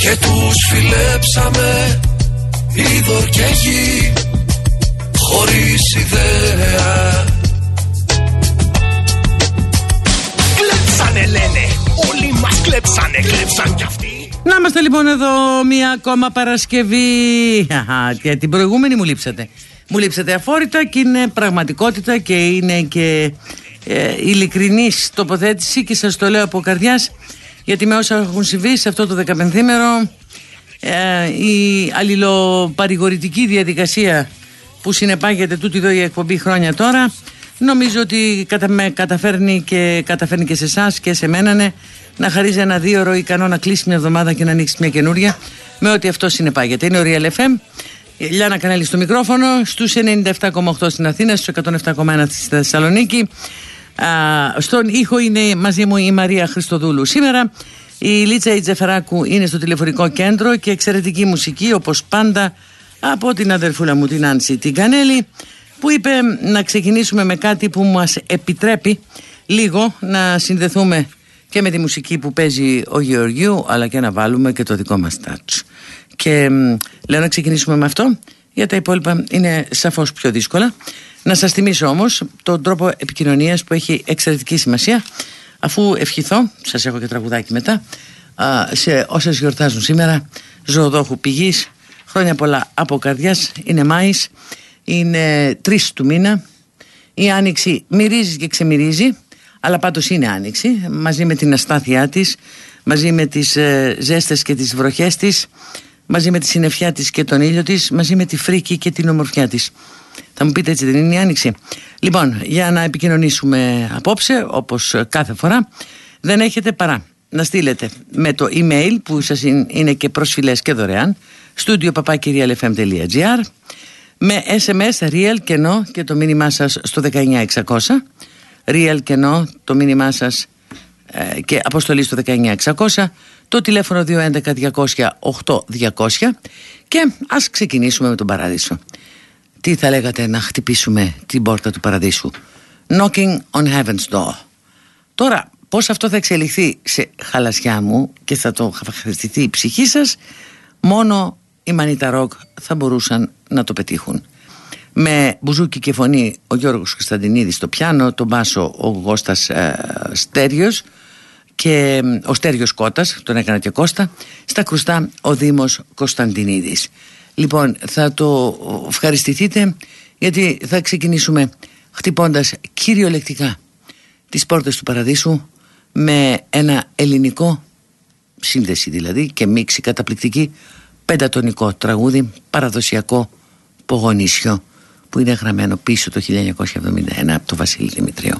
και τους φιλέψαμε είδωρ και γη χωρίς ιδέα. Κλέψανε λένε, όλοι μας κλέψανε, κλέψαν κι αυτοί. Να είμαστε λοιπόν εδώ μία ακόμα Παρασκευή. Και την προηγούμενη μου λείψατε. Μου λείψατε αφόρητα και είναι πραγματικότητα και είναι και ε, ειλικρινής τοποθέτηση και σας το λέω από καρδιάς γιατί με όσα έχουν συμβεί σε αυτό το 15μέρο ε, η αλληλοπαρηγορητική διαδικασία που συνεπάγεται τούτη εδώ η εκπομπή χρόνια τώρα νομίζω ότι κατα, με καταφέρνει και καταφέρνει και σε εσάς και σε μένα ναι, να χαρίζει ένα δύο ώρο ικανό να κλείσει μια εβδομάδα και να ανοίξει μια καινούρια με ό,τι αυτό συνεπάγεται. Είναι ο Real FM. Λιάνα Κανέλη στο μικρόφωνο, στους 97,8 στην Αθήνα, στους 107,1 στη Θεσσαλονίκη στον ήχο είναι μαζί μου η Μαρία Χριστοδούλου. Σήμερα η Λίτσα Ιτζεφεράκου είναι στο τηλεφωνικό κέντρο και εξαιρετική μουσική όπως πάντα από την αδερφούλα μου την Άνση την Κανέλη που είπε να ξεκινήσουμε με κάτι που μας επιτρέπει λίγο να συνδεθούμε και με τη μουσική που παίζει ο Γεωργίου αλλά και να βάλουμε και το δικό μας touch. Και λέω να ξεκινήσουμε με αυτό για τα υπόλοιπα είναι σαφώς πιο δύσκολα. Να σας θυμίσω όμως τον τρόπο επικοινωνίας που έχει εξαιρετική σημασία. Αφού ευχηθώ, σας έχω και τραγουδάκι μετά σε όσες γιορτάζουν σήμερα ζωοδόχου πηγής χρόνια πολλά από καρδιάς είναι Μάης είναι τρεις του μήνα η άνοιξη μυρίζει και ξεμυρίζει αλλά πάντως είναι άνοιξη μαζί με την αστάθειά της μαζί με τις ε, ζέστες και τις βροχές της μαζί με τη συννεφιά της και τον ήλιο της μαζί με τη φρίκη και την ομορφιά της θα μου πείτε έτσι δεν είναι η άνοιξη. Λοιπόν, για να επικοινωνήσουμε απόψε, όπως κάθε φορά, δεν έχετε παρά να στείλετε με το email που σας είναι και προσφυλές και δωρεάν studio papakirialfm.gr με SMS real κενό και το μήνυμά σας στο 19600 real κενό το μήνυμά σας ε, και αποστολή στο 19600 το τηλέφωνο 211 200 8200 και ας ξεκινήσουμε με τον παράδεισο τι θα λέγατε να χτυπήσουμε την πόρτα του παραδείσου; Knocking on heaven's door Τώρα πώς αυτό θα εξελιχθεί σε χαλασιά μου και θα το χαρακτηριστεί η ψυχή σας μόνο οι Μανίτα Ροκ θα μπορούσαν να το πετύχουν με μπουζούκι και φωνή ο Γιώργος Κωνσταντινίδης στο πιάνο, τον μπάσο ο Γώστας ε, Στέριος και ο Στέριος Κώτας, τον έκανα και Κώστα, στα κρουστά ο Δήμος Κωνσταντινίδης. Λοιπόν, θα το ευχαριστηθείτε γιατί θα ξεκινήσουμε χτυπώντας κυριολεκτικά τις πόρτες του παραδείσου με ένα ελληνικό σύνδεση δηλαδή και μίξη καταπληκτική πεντατονικό τραγούδι παραδοσιακό πογονίσιο που είναι γραμμένο πίσω το 1971 από τον Βασίλη Δημητρίου.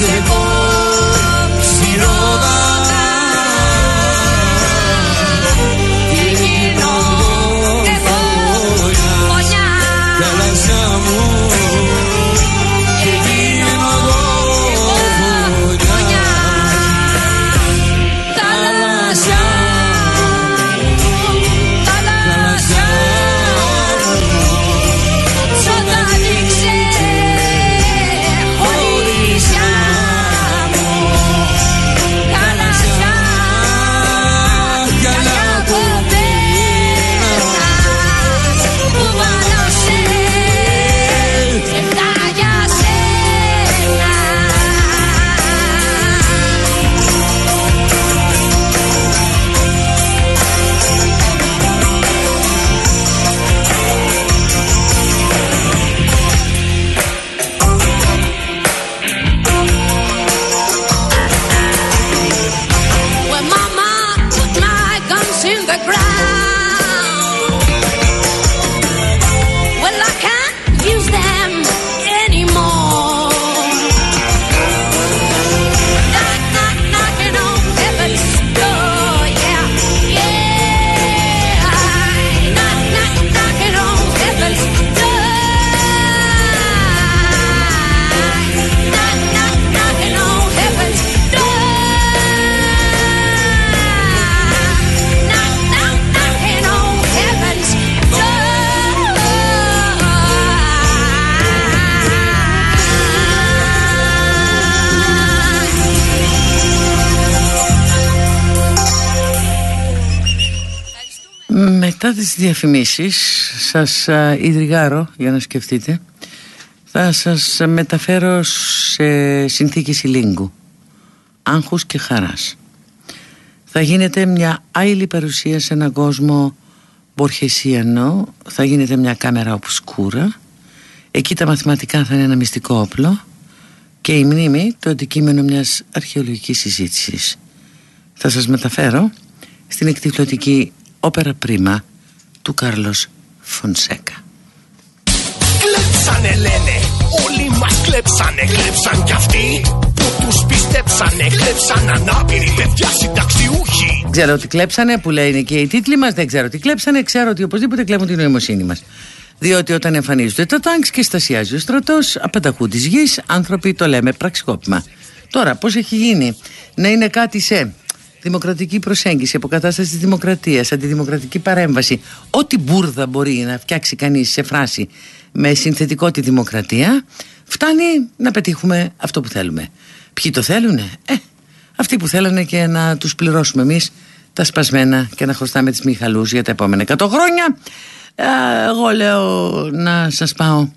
blessed διαφημίσεις. Σας ιδρυγάρω για να σκεφτείτε. Θα σας μεταφέρω σε συνθήκες ηλίγκου άγχους και χαράς. Θα γίνεται μια άειλη παρουσία σε έναν κόσμο μπορχεσιανό. Θα γίνεται μια κάμερα σκούρα εκεί τα μαθηματικά θα είναι ένα μυστικό όπλο. Και η μνήμη το αντικείμενο μιας αρχαιολογικής συζήτησης. Θα σας μεταφέρω στην εκτιφλωτική όπερα πρίμα του Κάρλος Φονσέκα. Κλέψανε λένε, όλοι μας κλέψανε, κλέψαν κι αυτοί που τους πιστέψανε, κλέψαν ανάπηροι παιδιά συνταξιούχοι. Ξέρω ότι κλέψανε που λένε και οι τίτλοι μας, δεν ξέρω ότι κλέψανε, ξέρω ότι οπωσδήποτε κλέβουν την νοημοσύνη μας. Διότι όταν εμφανίζονται τα τάγκς και στασιάζει ο στρατός, απανταχού τη γης, άνθρωποι το λέμε πραξικόπημα. Τώρα, πώς έχει γίνει; Να είναι κάτι σε δημοκρατική προσέγγιση, αποκατάσταση της δημοκρατίας, αντιδημοκρατική παρέμβαση, ό,τι μπουρδα μπορεί να φτιάξει κανείς σε φράση με συνθετικό τη δημοκρατία, φτάνει να πετύχουμε αυτό που θέλουμε. Ποιοι το θέλουνε; Ε, αυτοί που θέλανε και να τους πληρώσουμε εμείς τα σπασμένα και να χρωστάμε τις Μιχαλούς για τα επόμενα 100 χρόνια. Ε, εγώ λέω να σας πάω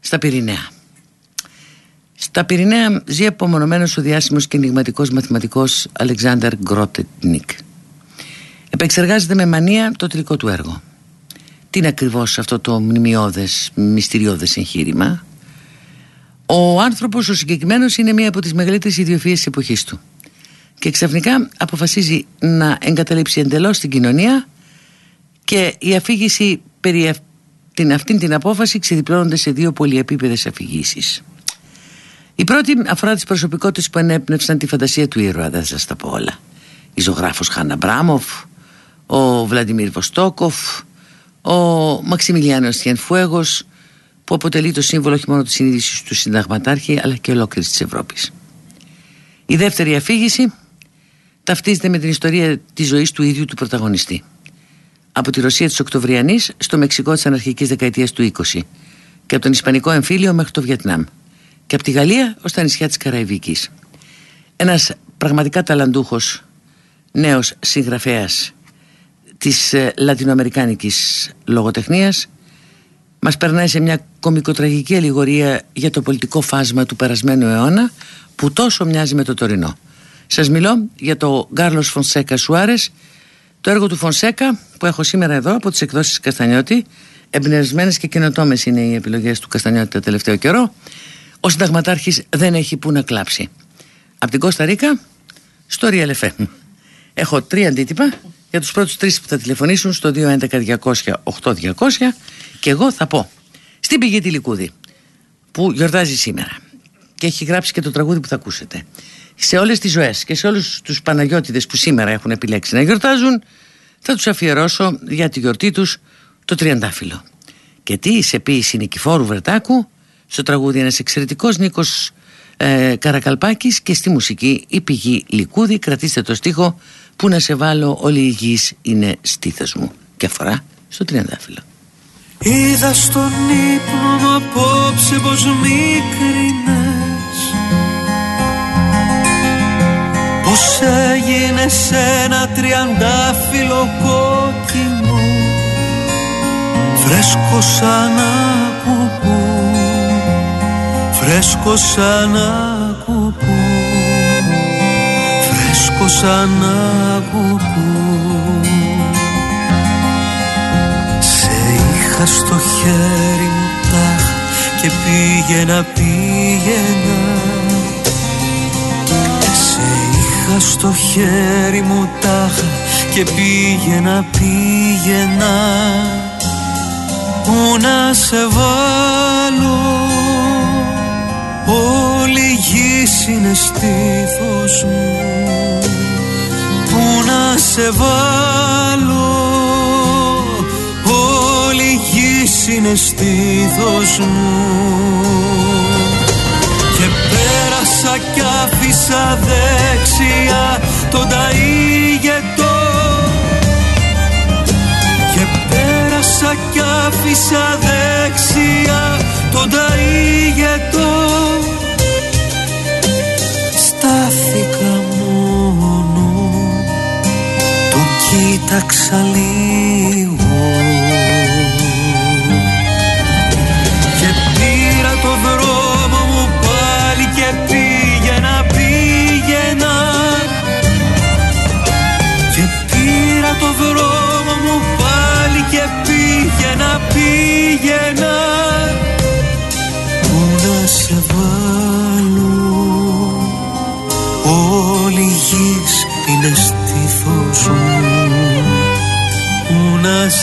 στα Πυρηναία. Στα Πυρηναία ζει απομονωμένος ο διάσημος και ενηγματικός μαθηματικός Αλεξάνδρ Γκρότετνικ. Επεξεργάζεται με μανία το τρικό του έργο. Τι είναι ακριβώς αυτό το μνημειώδες, μυστηριώδες εγχείρημα; Ο άνθρωπος ο συγκεκριμένος είναι μία από τις μεγαλύτερες ιδιοφίες της εποχής του. Και ξαφνικά αποφασίζει να εγκαταλείψει εντελώς την κοινωνία και η αφήγηση περί την, αυτήν την απόφαση ξεδιπλώνονται σε δύο πολυεπίπεδες αφηγήσεις. Η πρώτη αφορά τις προσωπικότητες που ενέπνευσαν τη φαντασία του ήρωα, δεν σας τα πω όλα. Η ζωγράφος Χάνα Μπράμοφ, ο Βλαντιμίρ Βοστόκοφ, ο Μαξιμιλιάνος Φουέγο, που αποτελεί το σύμβολο όχι μόνο της συνείδησης του συνταγματάρχη, αλλά και ολόκληρης της Ευρώπης. Η δεύτερη αφήγηση ταυτίζεται με την ιστορία της ζωής του ίδιου του πρωταγωνιστή. Από τη Ρωσία της Οκτωβριανής στο Μεξικό της αναρχικής δεκαετίας του 20 και από τον Ισπανικό εμφύλιο μέχρι το Βιετνάμ και από τη Γαλλία ως τα νησιά της Καραϊβικής. Ένας πραγματικά ταλαντούχος νέος συγγραφέας της ε, λατινοαμερικάνικης λογοτεχνίας μας περνάει σε μια κομικοτραγική αλληγορία για το πολιτικό φάσμα του περασμένου αιώνα που τόσο μοιάζει με το τωρινό. Σας μιλώ για το Γκάρλος Φονσέκα Σουάρες το έργο του Φονσέκα που έχω σήμερα εδώ από τις εκδόσεις Καστανιώτη εμπνευσμένες και καινοτόμες είναι οι επιλογές του Καστανιώτη το τελευταίο καιρό ο συνταγματάρχης δεν έχει που να κλάψει. Από την Κώστα Ρίκα στο Real FM. Έχω τρία αντίτυπα για τους πρώτους τρεις που θα τηλεφωνήσουν στο 211-200-8200 και εγώ θα πω στην πηγή τη Λικούδη που γιορτάζει σήμερα και έχει γράψει και το τραγούδι που θα ακούσετε σε όλες τις ζωές και σε όλους τους Παναγιώτιδες που σήμερα έχουν επιλέξει να γιορτάζουν θα τους αφιερώσω για τη γιορτή τους το τριαντάφυλλο και τι σε ποίηση Νικηφόρου Βρετάκου στο τραγούδι ένας εξαιρετικός Νίκος ε, Καρακαλπάκης και στη μουσική η πηγή Λικούδη. Κρατήστε το στίχο που να σε βάλω όλη η γης είναι στήθος μου και αφορά στο τριαντάφυλλο. Είδα στον ύπνο μου απόψε πως μικρινές. Πως έγινε ένα τριαντάφυλλο κόκκινο. Φρέσκο σαν κουπού Φρέσκο σαν κουπού Φρέσκο σαν κουπού Σε είχα στο χέρι μου τάχ και πήγαινα πήγαινα. Σε είχα στο χέρι μου τάχ και πήγαινα πήγαινα. Πού να σε βάλω; Όλη η γης είναι στήθος μου. Πού να σε βάλω; Όλη η γης είναι στήθος μου. Και πέρασα κι άφησα δεξιά τον ταΐγετο. Και πέρασα κι άφησα δεξιά τον ταΐγετο. Στάθηκα μόνο. Τον κοίταξα λίγο. Και πήρα το δρόμο μου πάλι και πήγαινα πήγαινα. Και πήρα το δρόμο μου πάλι και πήγαινα πήγαινα.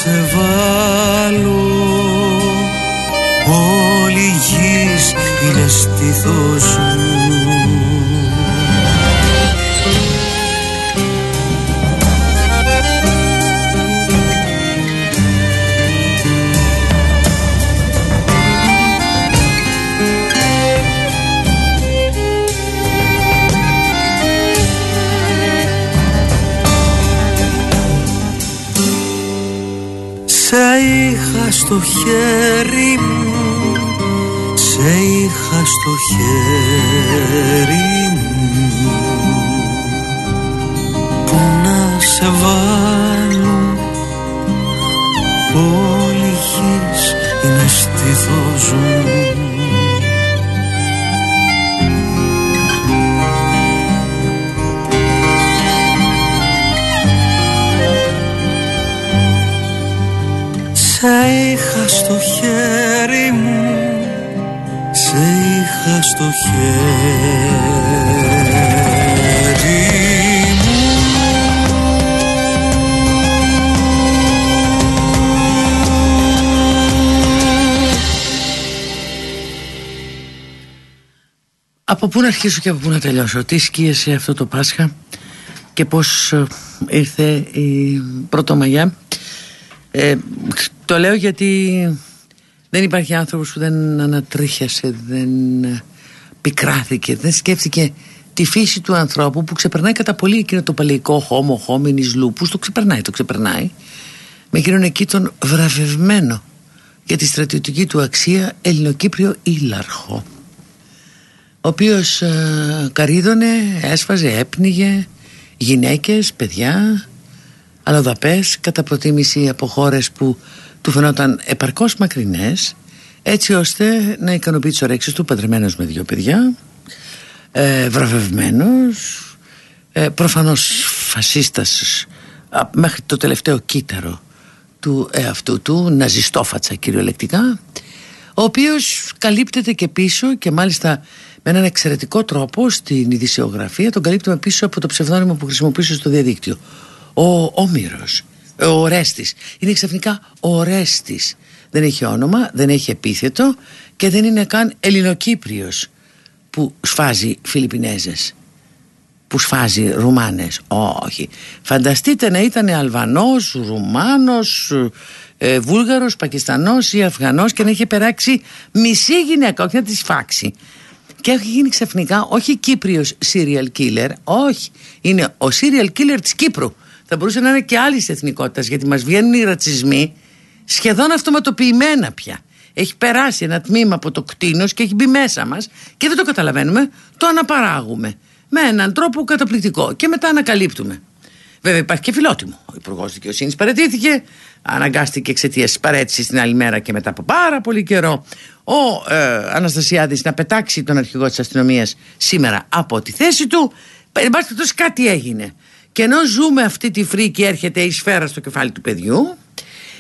Σε βάλω. Όλη γης είναι στήθος χέρι μου Σε είχα στο χέρι μου. Που να σε βάλω στο χέρι μου Σε είχα στο χέρι μου. Από πού να αρχίσω και από πού να τελειώσω; Τι σκίασε αυτό το Πάσχα Και πώς ε, ήρθε η Πρωτομαγιά; Ε, το λέω γιατί δεν υπάρχει άνθρωπος που δεν ανατρίχιασε, δεν πικράθηκε, δεν σκέφτηκε τη φύση του ανθρώπου που ξεπερνάει κατά πολύ εκείνο το παλαιικό χώμο, χώμινης λούπους, το ξεπερνάει, το ξεπερνάει με εκείνον εκεί τον βραβευμένο για τη στρατιωτική του αξία Ελληνοκύπριο Ήλαρχο ο οποίος ε, καρύδωνε, έσφαζε, έπνιγε γυναίκες, παιδιά αλλοδαπές κατά προτίμηση από χώρες που του φαινόταν επαρκώς μακρινές έτσι ώστε να ικανοποιεί τις ωρέξεις του παντρεμένος με δύο παιδιά ε, βραβευμένος ε, προφανώς φασίστας μέχρι το τελευταίο κύτταρο του εαυτού του ναζιστόφατσα κυριολεκτικά ο οποίος καλύπτεται και πίσω και μάλιστα με έναν εξαιρετικό τρόπο στην ειδησιογραφία τον καλύπτουμε πίσω από το ψευδόνυμο που χρησιμοποιούσε στο διαδίκτυο. Ο Όμηρος, ο Ορέστης. Είναι ξαφνικά ο Ορέστης. Δεν έχει όνομα, δεν έχει επίθετο και δεν είναι καν Ελληνοκύπριος που σφάζει Φιλιππινέζες που σφάζει Ρουμάνες. Όχι. Φανταστείτε να ήταν Αλβανός, Ρουμάνος ε, Βούλγαρος, Πακιστανός ή Αφγανός και να είχε περάξει μισή γυναίκα όχι να τη σφάξει. Και έχει γίνει ξαφνικά όχι Κύπριος serial killer όχι. Είναι ο serial killer της Κύπρου θα μπορούσε να είναι και άλλης εθνικότητας γιατί μας βγαίνουν οι ρατσισμοί σχεδόν αυτοματοποιημένα πια. Έχει περάσει ένα τμήμα από το κτίνος και έχει μπει μέσα μας και δεν το καταλαβαίνουμε, το αναπαράγουμε με έναν τρόπο καταπληκτικό και μετά ανακαλύπτουμε. Βέβαια υπάρχει και φιλότιμο. Ο Υπουργός Δικαιοσύνης παρετήθηκε, αναγκάστηκε εξαιτίας της παρέτησης την άλλη μέρα και μετά από πάρα πολύ καιρό ο ε, Αναστασιάδης να πετάξει τον αρχηγό της αστυνομίας σήμερα από τη θέση του. Εν πάση κάτι έγινε. Και ενώ ζούμε αυτή τη φρίκη έρχεται η σφαίρα στο κεφάλι του παιδιού.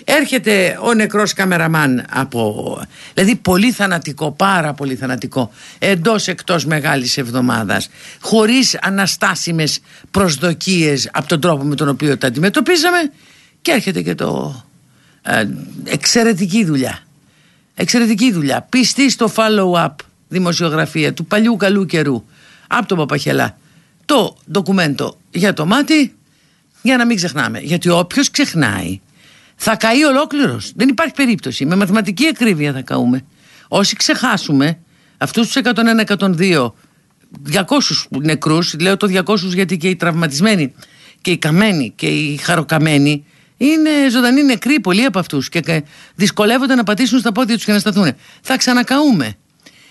Έρχεται ο νεκρός καμεραμάν από... Δηλαδή πολύ θανατικό, πάρα πολύ θανατικό Εντός εκτός μεγάλης εβδομάδας Χωρίς αναστάσιμες προσδοκίες από τον τρόπο με τον οποίο τα αντιμετωπίζαμε. Και έρχεται και το... Ε, εξαιρετική δουλειά. Εξαιρετική δουλειά. Πιστή στο follow-up δημοσιογραφία του παλιού καλού καιρού Από τον Παπαχελά το ντοκουμέντο για το μάτι για να μην ξεχνάμε. Γιατί όποιος ξεχνάει θα καεί ολόκληρος. Δεν υπάρχει περίπτωση. Με μαθηματική ακρίβεια θα καούμε. Όσοι ξεχάσουμε αυτούς τους 101-102, 200 νεκρούς, λέω το 200 γιατί και οι τραυματισμένοι και οι καμένοι και οι χαροκαμένοι είναι ζωντανοί νεκροί πολλοί από αυτούς και δυσκολεύονται να πατήσουν στα πόδια τους και να σταθούν. Θα ξανακαούμε.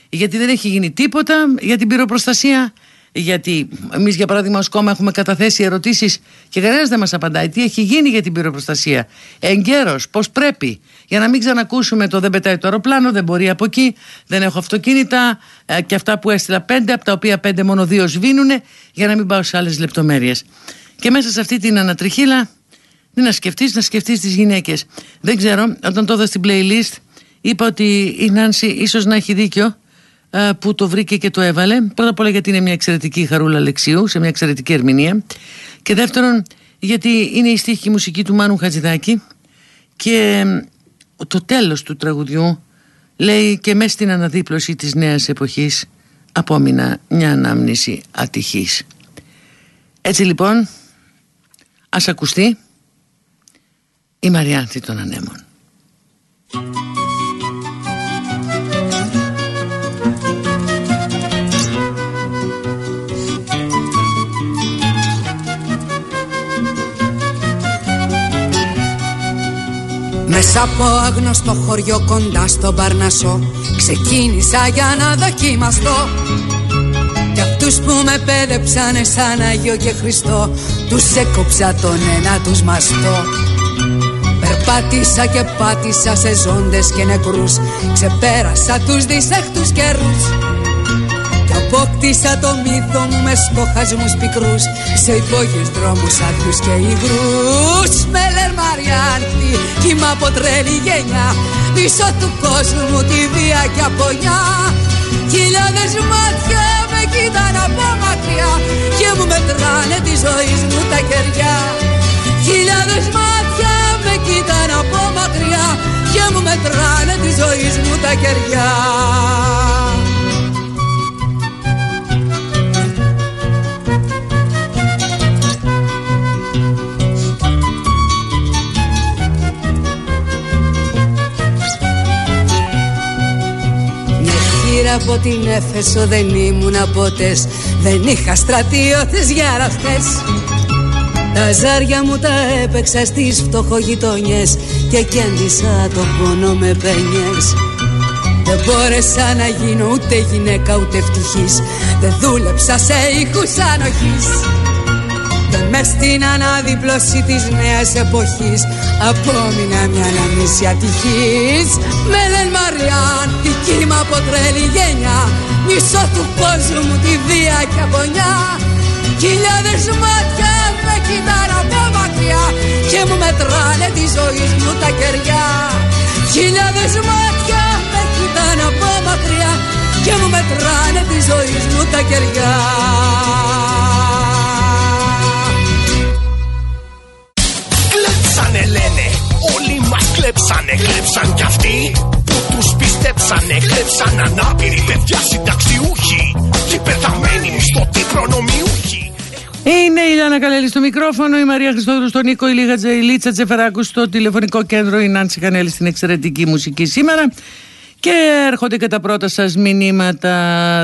Γιατί δεν έχει γίνει τίποτα για την πυροπροστασία γιατί εμείς, για παράδειγμα, ω κόμμα έχουμε καταθέσει ερωτήσεις και κανένας δεν μας απαντάει. Τι έχει γίνει για την πυροπροστασία; Εγκαίρως, πώς πρέπει; Για να μην ξανακούσουμε το δεν πετάει το αεροπλάνο, δεν μπορεί από εκεί, δεν έχω αυτοκίνητα ε, και αυτά που έστειλα πέντε, από τα οποία πέντε μόνο δύο σβήνουν, για να μην πάω σε άλλες λεπτομέρειες. Και μέσα σε αυτή την ανατριχίλα, δεν να σκεφτείς, να σκεφτείς τις γυναίκες. Δεν ξέρω, όταν το είδα στην playlist, είπα ότι η Νάνση ίσως να έχει δίκιο ε, που το βρήκε και το έβαλε. Πρώτα απ' όλα γιατί είναι μια εξαιρετική χαρούλα λεξίου, σε μια εξαιρετική ερμηνεία. Και δεύτερον, γιατί είναι η στίχη μουσική του Μάνου Χατζηδάκη και το τέλος του τραγουδιού λέει και μέσα στην αναδίπλωση της νέας εποχής απόμεινα μια ανάμνηση ατυχής. Έτσι λοιπόν, ας ακουστεί η Μαριάνθη των Ανέμων. Μέσα από άγνωστο χωριό κοντά στο Παρνασό Ξεκίνησα για να δοκιμαστώ. Κι αυτούς που με πέδεψανε σαν Άγιο και Χριστό Τους έκοψα τον ένα τους μαστό. Περπάτησα και πάτησα σε ζώντες και νεκρούς Ξεπέρασα τους δυσέχτους καιρούς. Απόκτησα το μύθο μου με στοχασμούς πικρούς Σε υπόγειους δρόμους άδειους και υγρούς από τρέλη γενιά. Πίσω του κόσμου μου τη βία και απονιά Χιλιάδες μάτια με κοίταν από μακριά Και μου μετράνε τη ζωή μου τα κεριά. Χιλιάδες μάτια με κοίταν από μακριά Και μου μετράνε τη ζωή μου τα κεριά από την Έφεσο δεν ήμουν ποτές. Δεν είχα στρατιώτες για ραφτές Τα ζάρια μου τα έπαιξα στις φτωχογειτονιές Και κέντησα το πόνο με πένιες. Δεν μπόρεσα να γίνω ούτε γυναίκα ούτε ευτυχής. Δεν δούλεψα σε ήχους ανοχής. Και μες στην αναδίπλωση της νέας εποχής. Απόμεινα μια αναμνήσια ατυχής Με λένε Μαριάν, τη κύμα από τρέλη γενιά. Μισό του κόσμου μου τη βία και απονιά Χιλιάδες μάτια με κοιτάνε από μακριά Και μου μετράνε τη ζωή μου τα κεριά. Χιλιάδες μάτια με κοιτάνε από μακριά Και μου μετράνε τη ζωή μου τα κεριά κλέψαν ανάπηροι παιδιά συνταξιούχοι και πεθαμένοι μισθωτοί προνομιούχοι. Είναι η Λάνα Καλέλη στο μικρόφωνο, η Μαρία Χριστόδουλου στον Νίκο, η Λίγα Τζεϊλίτσα Τζεφεράκου στο τηλεφωνικό κέντρο, η Νάνση Κανέλη στην εξαιρετική μουσική σήμερα. Και έρχονται και τα πρώτα σας μηνύματα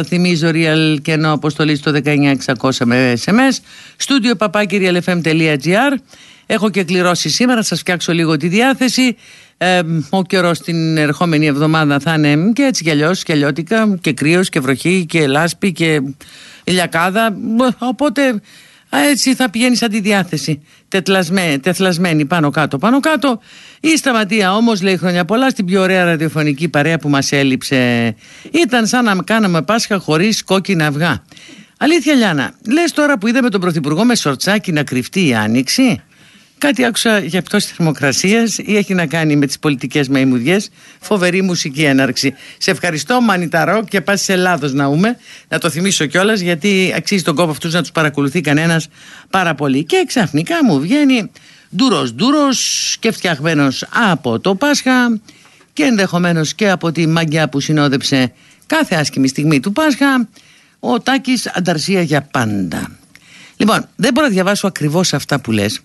Θυμίζω real και ενώ αποστολή στο 19600 με SMS Στούντιο papakirialfm.gr Έχω και κληρώσεις σήμερα, θα σας φτιάξω λίγο τη διάθεση. Ε, ο καιρός την ερχόμενη εβδομάδα θα είναι και έτσι κι αλλιώς και αλλιώτικα και κρύος και βροχή και λάσπη και ηλιακάδα. Οπότε έτσι θα πηγαίνει σαν τη διάθεση. τεθλασμένη πάνω κάτω, πάνω κάτω. Η Σταματία όμως λέει χρόνια πολλά στην πιο ωραία ραδιοφωνική παρέα που μας έλειψε. Ήταν σαν να κάναμε Πάσχα χωρίς κόκκινα αυγά. Αλήθεια, Λιάνα, λες τώρα που είδαμε τον Πρωθυπουργό με σορτσάκι να κρυφτεί η άνοιξη; Κάτι άκουσα για πτώση θερμοκρασίας ή έχει να κάνει με τις πολιτικές μαϊμουδιέ. Φοβερή μουσική έναρξη. Σε ευχαριστώ, Μανιταρό, και πας σε Ελλάδος να ούμε. Να το θυμίσω κιόλας, γιατί αξίζει τον κόπο αυτούς να τους παρακολουθεί κανένας πάρα πολύ. Και ξαφνικά μου βγαίνει ντούρο ντούρο και φτιαγμένος από το Πάσχα και ενδεχομένως και από τη μαγιά που συνόδεψε κάθε άσχημη στιγμή του Πάσχα. Ο Τάκης ανταρσία για πάντα. Λοιπόν, δεν μπορώ να διαβάσω ακριβώς αυτά που λες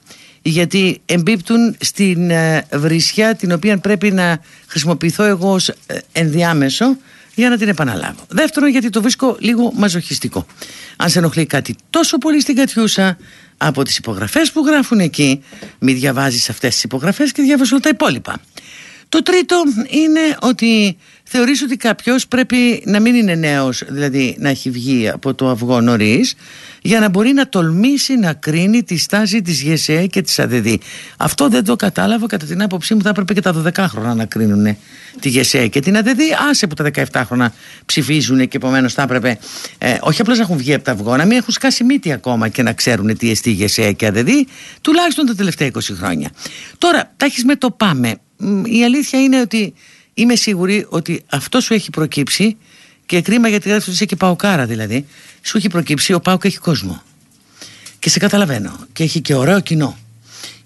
γιατί εμπίπτουν στην ε, βρισιά την οποία πρέπει να χρησιμοποιηθώ εγώ ως ε, ενδιάμεσο για να την επαναλάβω. Δεύτερον, γιατί το βρίσκω λίγο μαζοχιστικό. Αν σε ενοχλεί κάτι τόσο πολύ στην Κατιούσα, από τις υπογραφές που γράφουν εκεί, μη διαβάζεις αυτές τις υπογραφές και διάβασε όλα τα υπόλοιπα. Το τρίτο είναι ότι θεωρείς ότι κάποιος πρέπει να μην είναι νέος, δηλαδή να έχει βγει από το αυγό νωρίς, για να μπορεί να τολμήσει να κρίνει τη στάση της ΓΕΣΕ και της ΑΔΔ. Αυτό δεν το κατάλαβα κατά την άποψή μου θα έπρεπε και τα 12 χρόνια να κρίνουν τη ΓΕΣΕ και την ΑΔΔ. Άσε που τα 17 χρόνια ψηφίζουν και επομένως θα έπρεπε ε, όχι απλώς να έχουν βγει από τα αυγό, να μην έχουν σκάσει μύτη ακόμα και να ξέρουν τι εστί ΓΕΣΕ και ΑΔΔ, τουλάχιστον τα τελευταία 20 χρόνια. Τώρα, τα έχεις με το πάμε. Η αλήθεια είναι ότι είμαι σίγουρη ότι αυτό σου έχει προκύψει και κρίμα γιατί γράφεις ότι είσαι και παοκάρα δηλαδή. Σου έχει προκύψει, ο Πάοκ έχει κόσμο. και σε καταλαβαίνω. Και έχει και ωραίο κοινό.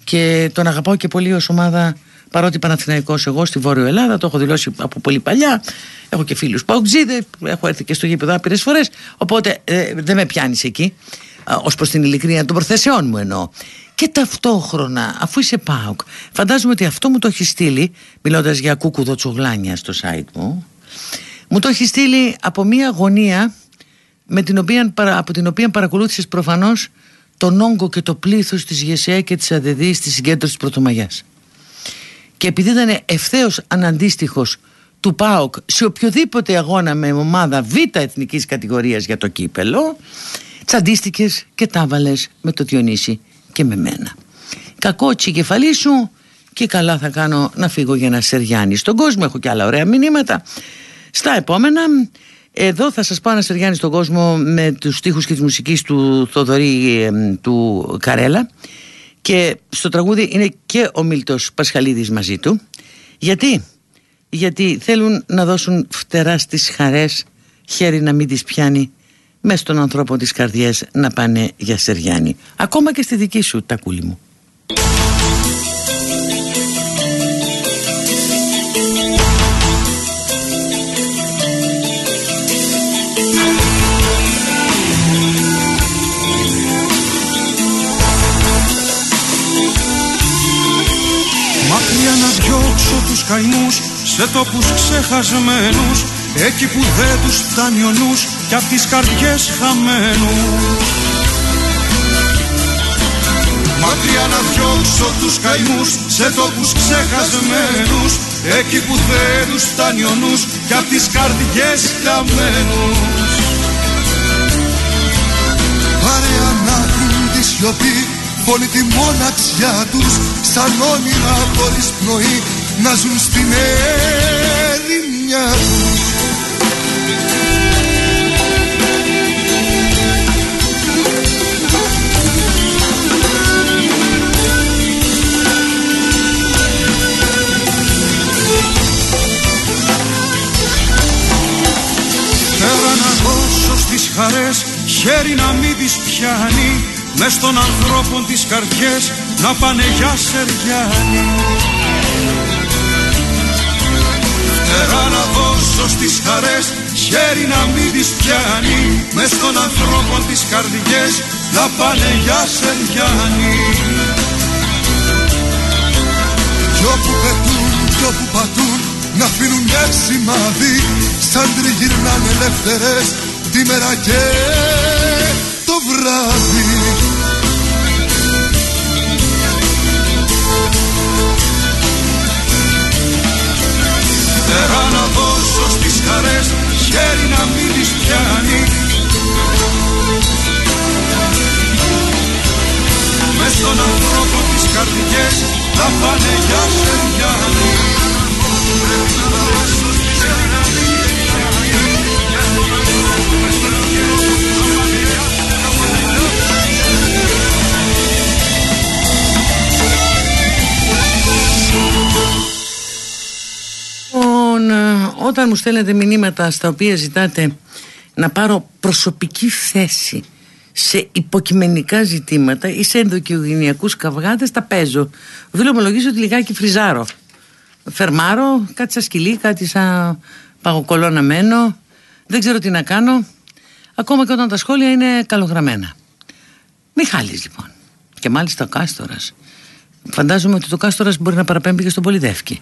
Και τον αγαπάω και πολύ ως ομάδα παρότι Παναθηναϊκός εγώ στη Βόρειο Ελλάδα το έχω δηλώσει από πολύ παλιά. Έχω και φίλους Παουτζίδε έχω έρθει και στο γήπεδο άπειρες φορές. Οπότε ε, δεν με πιάνεις εκεί. Ως προς την ειλικρίνεια των προθέσεών μου εννοώ και ταυτόχρονα αφού είσαι ΠΑΟΚ φαντάζομαι ότι αυτό μου το έχει στείλει μιλώντας για κούκουδο τσογλάνια στο site μου μου το έχει στείλει από μια γωνία με την οποία, από την οποία παρακολούθησες προφανώς τον όγκο και το πλήθος της ΓΕΣΕ και της ΑΔΔ στη συγκέντρωση της Πρωτομαγιάς. Και επειδή ήταν ευθέως αναντίστοιχος του ΠΑΟΚ σε οποιοδήποτε αγώνα με ομάδα β' εθνικής κατηγορίας για το κύπελο τσαντίστηκες και τα με το Διονύση και με μένα. Κακό κεφαλή σου και καλά θα κάνω να φύγω για να σεριάνει στον κόσμο. Έχω και άλλα ωραία μηνύματα. Στα επόμενα εδώ θα σας πάω να σεριάνει στον κόσμο με τους στίχους και τις μουσικής του Θοδωρή του Καρέλα και στο τραγούδι είναι και ο Μίλτος Πασχαλίδης μαζί του γιατί, γιατί θέλουν να δώσουν φτερά στις χαρές χέρι να μην τις πιάνει μέσα στον ανθρώπο της καρδιές να πάνε για Σεριάννη ακόμα και στη δική σου τακούλη μου. Τους καημούς σε τόπους ξεχασμένους εκεί που δεν τους φτάνει ο νους κι απ' τις καρδιές χαμένους. Μακριά να διώξω τους καημούς σε τόπους ξεχασμένους. Εκεί που δεν τους φτάνει ο νους κι απ' τις καρδιές χαμένους. Παρέα να τη σιωπή Φωνή τη μοναξιά τους σαν όνειρα χωρίς πνοή να ζουν στην ερημιά τους δώσω στις χαρές χέρι να μην τις πιάνει μες των ανθρώπων τις καρδιές να πάνε για σεριάνι. Φτερά να δώσω στις χαρές χέρι να μην τις πιάνει μες των ανθρώπων τις καρδιές να πάνε για σεριάνι. Κι όπου πετούν κι όπου πατούν να αφήνουν μια σημάδι σαν τριγυρνάνε ελεύθερες τη μέρα και το βράδυ. Φτερά να δώσω στις χαρές χέρι να μην τις πιάνει Μες στον ανθρώπο τις καρδιές θα πάνε για σεριάνι Πρέπει να δώσω όταν μου στέλνετε μηνύματα στα οποία ζητάτε να πάρω προσωπική θέση σε υποκειμενικά ζητήματα ή σε ενδοκιογενειακούς καυγάδες τα παίζω. Οφείλω ομολογήσω ότι λιγάκι φριζάρω. Φερμάρω κάτι σαν σκυλί κάτι σαν παγοκολώνα μένω. Δεν ξέρω τι να κάνω. Ακόμα και όταν τα σχόλια είναι καλογραμμένα. Μιχάλης λοιπόν. Και μάλιστα ο Κάστορας. Φαντάζομαι ότι το Κάστορας μπορεί να παραπέμπει και στον Πολυδεύκη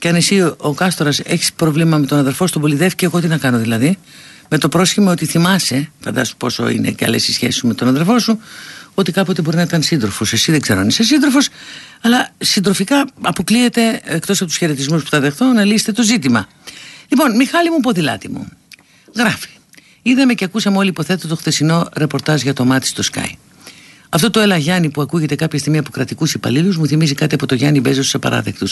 και αν εσύ ο Κάστορας έχεις πρόβλημα με τον αδερφό στον Πολυδεύκη, εγώ τι να κάνω δηλαδή; Με το πρόσχημα ότι θυμάσαι, φαντάσου πόσο είναι καλέ οι σχέσεις σου με τον αδερφό σου, ότι κάποτε μπορεί να ήταν σύντροφος. Εσύ δεν ξέρω αν είσαι σύντροφος, αλλά συντροφικά αποκλείεται εκτός από τους χαιρετισμούς που θα δεχτώ να λύσετε το ζήτημα. Λοιπόν, Μιχάλη μου, ποδηλάτη μου. Γράφει. Είδαμε και ακούσαμε όλοι υποθέτω το χθεσινό ρεπορτάζ για το μάτι στο Sky. Αυτό το Έλα Γιάννη που ακούγεται κάποια στιγμή από κρατικούς υπαλλήλους μου θυμίζει κάτι από το Γιάννη Μπέζος στου απαράδεκτου.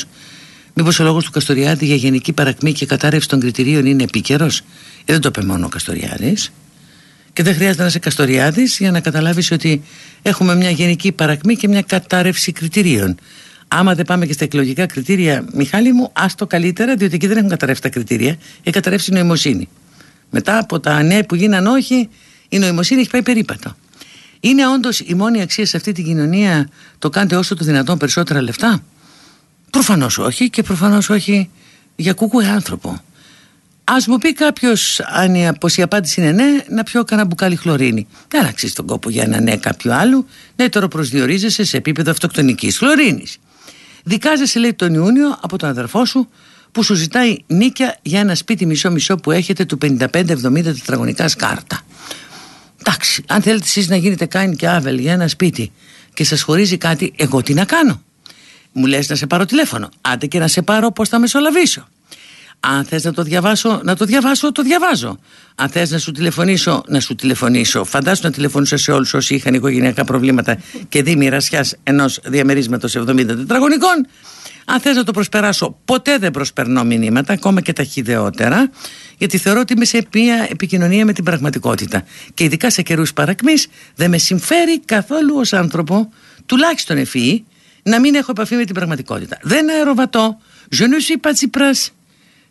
Μήπως ο λόγος του Καστοριάδη για γενική παρακμή και κατάρρευση των κριτηρίων είναι επίκαιρος; Ε, δεν το είπε μόνο ο Καστοριάδης. Και δεν χρειάζεται να είσαι Καστοριάδης για να καταλάβεις ότι έχουμε μια γενική παρακμή και μια κατάρρευση κριτηρίων. Άμα δεν πάμε και στα εκλογικά κριτήρια, Μιχάλη μου, άστο καλύτερα, διότι εκεί δεν έχουν καταρρεύσει τα κριτήρια, έχει καταρρεύσει η νοημοσύνη. Μετά από τα ναι που γίναν όχι, η νοημοσύνη έχει πάει περίπατο. Είναι όντως η μόνη αξία σε αυτή την κοινωνία το κάντε όσο το δυνατόν περισσότερα λεφτά; Προφανώς όχι και προφανώς όχι για κούκου άνθρωπο. Α μου πει κάποιος, αν η, πως η απάντηση είναι ναι, να πιω κανένα μπουκάλι χλωρίνη. Δεν αξίζει τον κόπο για ένα ναι κάποιο άλλο. Ναι, τώρα προσδιορίζεσαι σε επίπεδο αυτοκτονικής χλωρίνης. Δικάζεσαι, λέει, τον Ιούνιο από τον αδερφό σου που σου ζητάει νίκια για ένα σπίτι μισό-μισό που έχετε του 55-70 τετραγωνικά σκάρτα. Εντάξει, αν θέλετε εσείς να γίνετε κάνει και άβελ για ένα σπίτι και σας χωρίζει κάτι, εγώ τι να κάνω; Μου λες να σε πάρω τηλέφωνο. Άντε και να σε πάρω πώ θα μεσολαβήσω. Αν θες να το διαβάσω, να το διαβάσω, το διαβάζω. Αν θες να σου τηλεφωνήσω, να σου τηλεφωνήσω. Φαντάσου να τηλεφωνούσα σε όλους όσοι είχαν οικογενειακά προβλήματα και δήμη ρασιά ενός διαμερίσματος 70 τετραγωνικών. Αν θες να το προσπεράσω, ποτέ δεν προσπερνώ μηνύματα, ακόμα και τα χιδεότερα, γιατί θεωρώ ότι είμαι σε μια επικοινωνία με την πραγματικότητα. Και ειδικά σε καιρούς παρακμής, δεν με συμφέρει καθόλου ως άνθρωπο, τουλάχιστον ευφυή, να μην έχω επαφή με την πραγματικότητα. Δεν αεροβατώ, je ne suis pas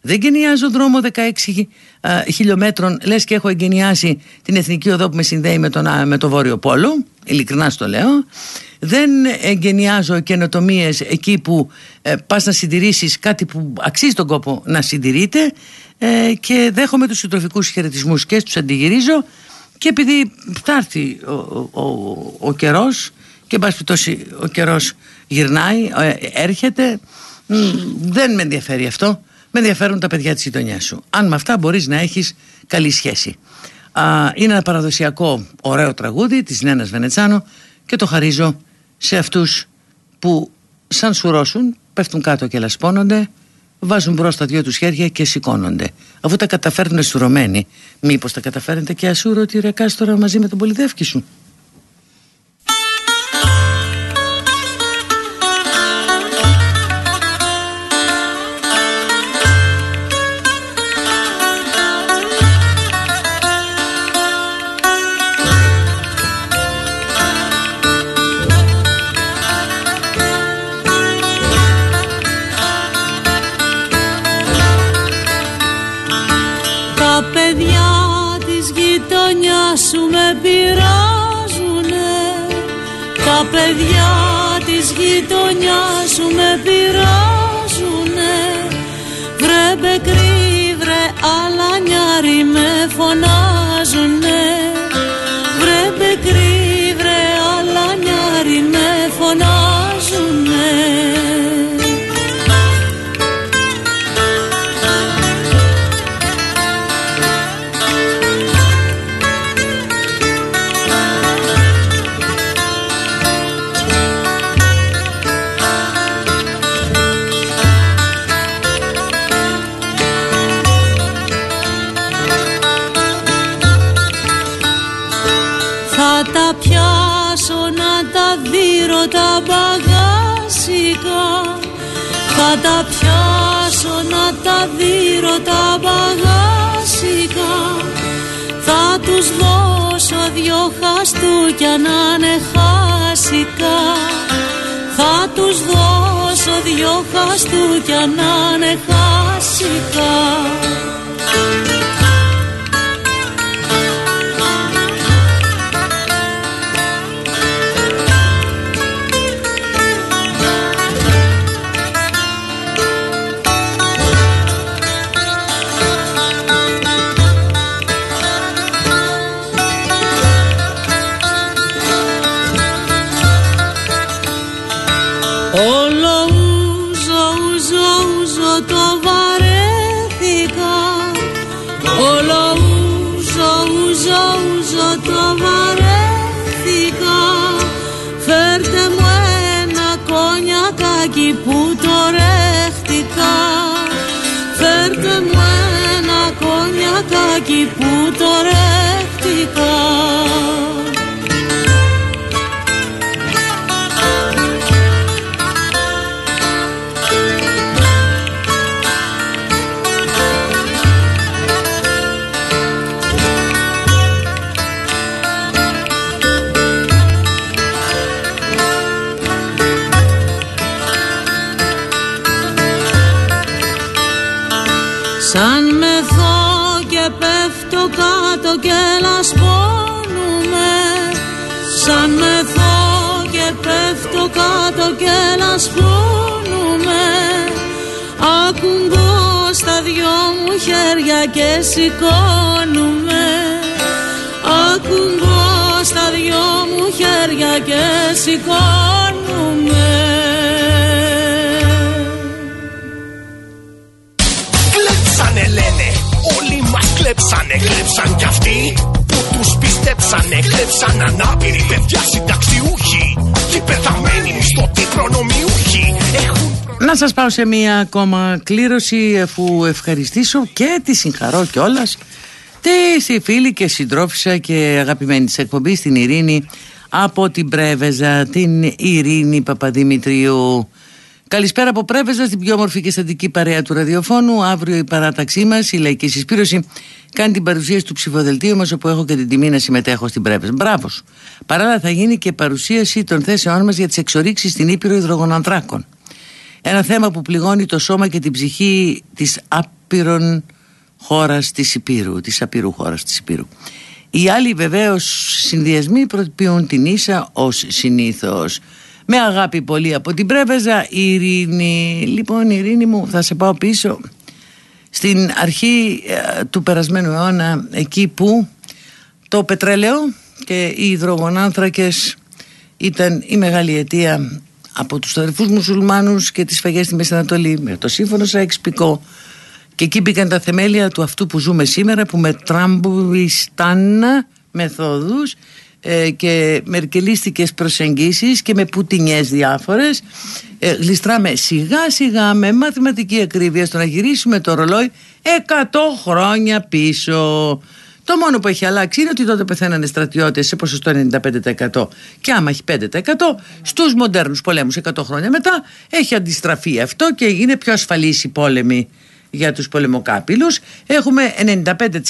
δεν γενιάζω δρόμο 16 χιλιόμετρων, λες και έχω εγκαινιάσει την εθνική οδό που με συνδέει με, τον, με το Βόρειο Πόλο, ειλικρινά στο λέω. Δεν εγκαινιάζω καινοτομίες εκεί που ε, πας να συντηρήσεις κάτι που αξίζει τον κόπο να συντηρείται ε, και δέχομαι τους συντροφικούς χαιρετισμούς και στους αντιγυρίζω και επειδή θα έρθει ο, ο, ο, ο καιρός και πάση ο καιρός γυρνάει, ε, έρχεται, δεν με ενδιαφέρει αυτό με ενδιαφέρουν τα παιδιά της γειτονιάς σου. Αν με αυτά μπορείς να έχεις καλή σχέση. Α, είναι ένα παραδοσιακό ωραίο τραγούδι της Νένας Βενετσάνο και το χαρίζω σε αυτούς που σαν σουρώσουν, πέφτουν κάτω και λασπώνονται, βάζουν μπρος τα δυο τους χέρια και σηκώνονται. Αφού τα καταφέρνουν σουρωμένοι, μήπως τα καταφέρνετε και ασούρο ότι ρεκάς τώρα μαζί με τον πολυδεύκη σου; Να τα δύρω τα μπαγάσικα. Θα τους δώσω δυο χαστούκια να είναι χάσικα. Θα τους δώσω δυο χαστούκια να είναι χάσικα και σηκώνουμε. Ακουμπώ στα δυο μου χέρια και σηκώνουμε. Κλέψανε λένε, όλοι μας κλέψανε, κλέψαν κι αυτοί που τους πιστέψανε, κλέψαν ανάπηροι παιδιά συνταξιούχοι και πεθαμένοι μισθωτοί προνομιούχοι. Έχουν Να σας πάω σε μία ακόμα κλήρωση αφού ευχαριστήσω και τη συγχαρώ κιόλας. Τη φίλη και συντρόφισσα και αγαπημένη της εκπομπής την Ειρήνη από την Πρέβεζα, την Ειρήνη Παπαδημητρίου. Καλησπέρα από Πρέβεζα στην πιο όμορφη και στατική παρέα του ραδιοφώνου. Αύριο η παράταξή μας, η Λαϊκή Συσπήρωση, κάνει την παρουσίαση του ψηφοδελτίου μας, όπου έχω και την τιμή να συμμετέχω στην Πρέβεζα. Μπράβος. Παράλληλα, θα γίνει και παρουσίαση των θέσεών μας για τις εξορίξεις στην Ήπειρο Υδρογονανθράκων. Ένα θέμα που πληγώνει το σώμα και την ψυχή της άπειρων χώρας της Υπήρου, της απειρού χώρας της Υπήρου. Οι άλλοι βεβαίως συνδυασμοί προτυπίουν την ίσα ως συνήθως. Με αγάπη πολύ από την Πρέβεζα, η Ειρήνη. Λοιπόν, Ειρήνη μου, θα σε πάω πίσω στην αρχή ε, του περασμένου αιώνα, εκεί που το πετρέλαιο και οι υδρογονάνθρακες ήταν η μεγάλη αιτία από τους αδερφούς μουσουλμάνους και τις σφαγές στη Μέση Ανατολή. Με το σύμφωνο Sykes-Picot και εκεί μπήκαν τα θεμέλια του αυτού που ζούμε σήμερα που με τραμπικιστάν μεθόδους ε, και μερκελίστικες προσεγγίσεις και με πουτινιές διάφορες. Ε, γλιστράμε σιγά σιγά με μαθηματική ακρίβεια στο να γυρίσουμε το ρολόι 100 χρόνια πίσω. Το μόνο που έχει αλλάξει είναι ότι τότε πεθαίνανε στρατιώτες σε ποσοστό 95% και άμα έχει 5% στους μοντέρνους πολέμους 100 χρόνια μετά έχει αντιστραφεί αυτό και είναι πιο ασφαλής η πόλεμη για τους πολεμοκάπηλους. Έχουμε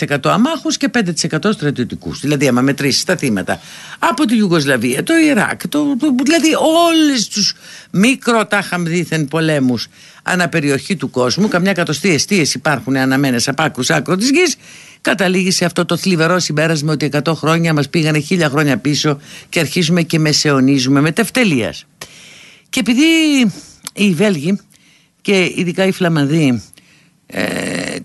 95% αμάχους και 5% στρατιωτικούς. Δηλαδή άμα μετρήσεις τα θύματα από τη Ιουγκοσλαβία, το Ιράκ το, το, δηλαδή όλες τους μικροτάχαμ δίθεν πολέμους αναπεριοχή του κόσμου καμιά κατοστή αιστείες υπάρχουν αναμένες από άκρους άκρο της γης καταλήγει σε αυτό το θλιβερό συμπέρασμα ότι 100 χρόνια μας πήγανε χίλια χρόνια πίσω και αρχίζουμε και μεσαιωνίζουμε με τευτελείας και επειδή οι Βέλγοι και ειδικά οι Φλαμανδοί ε,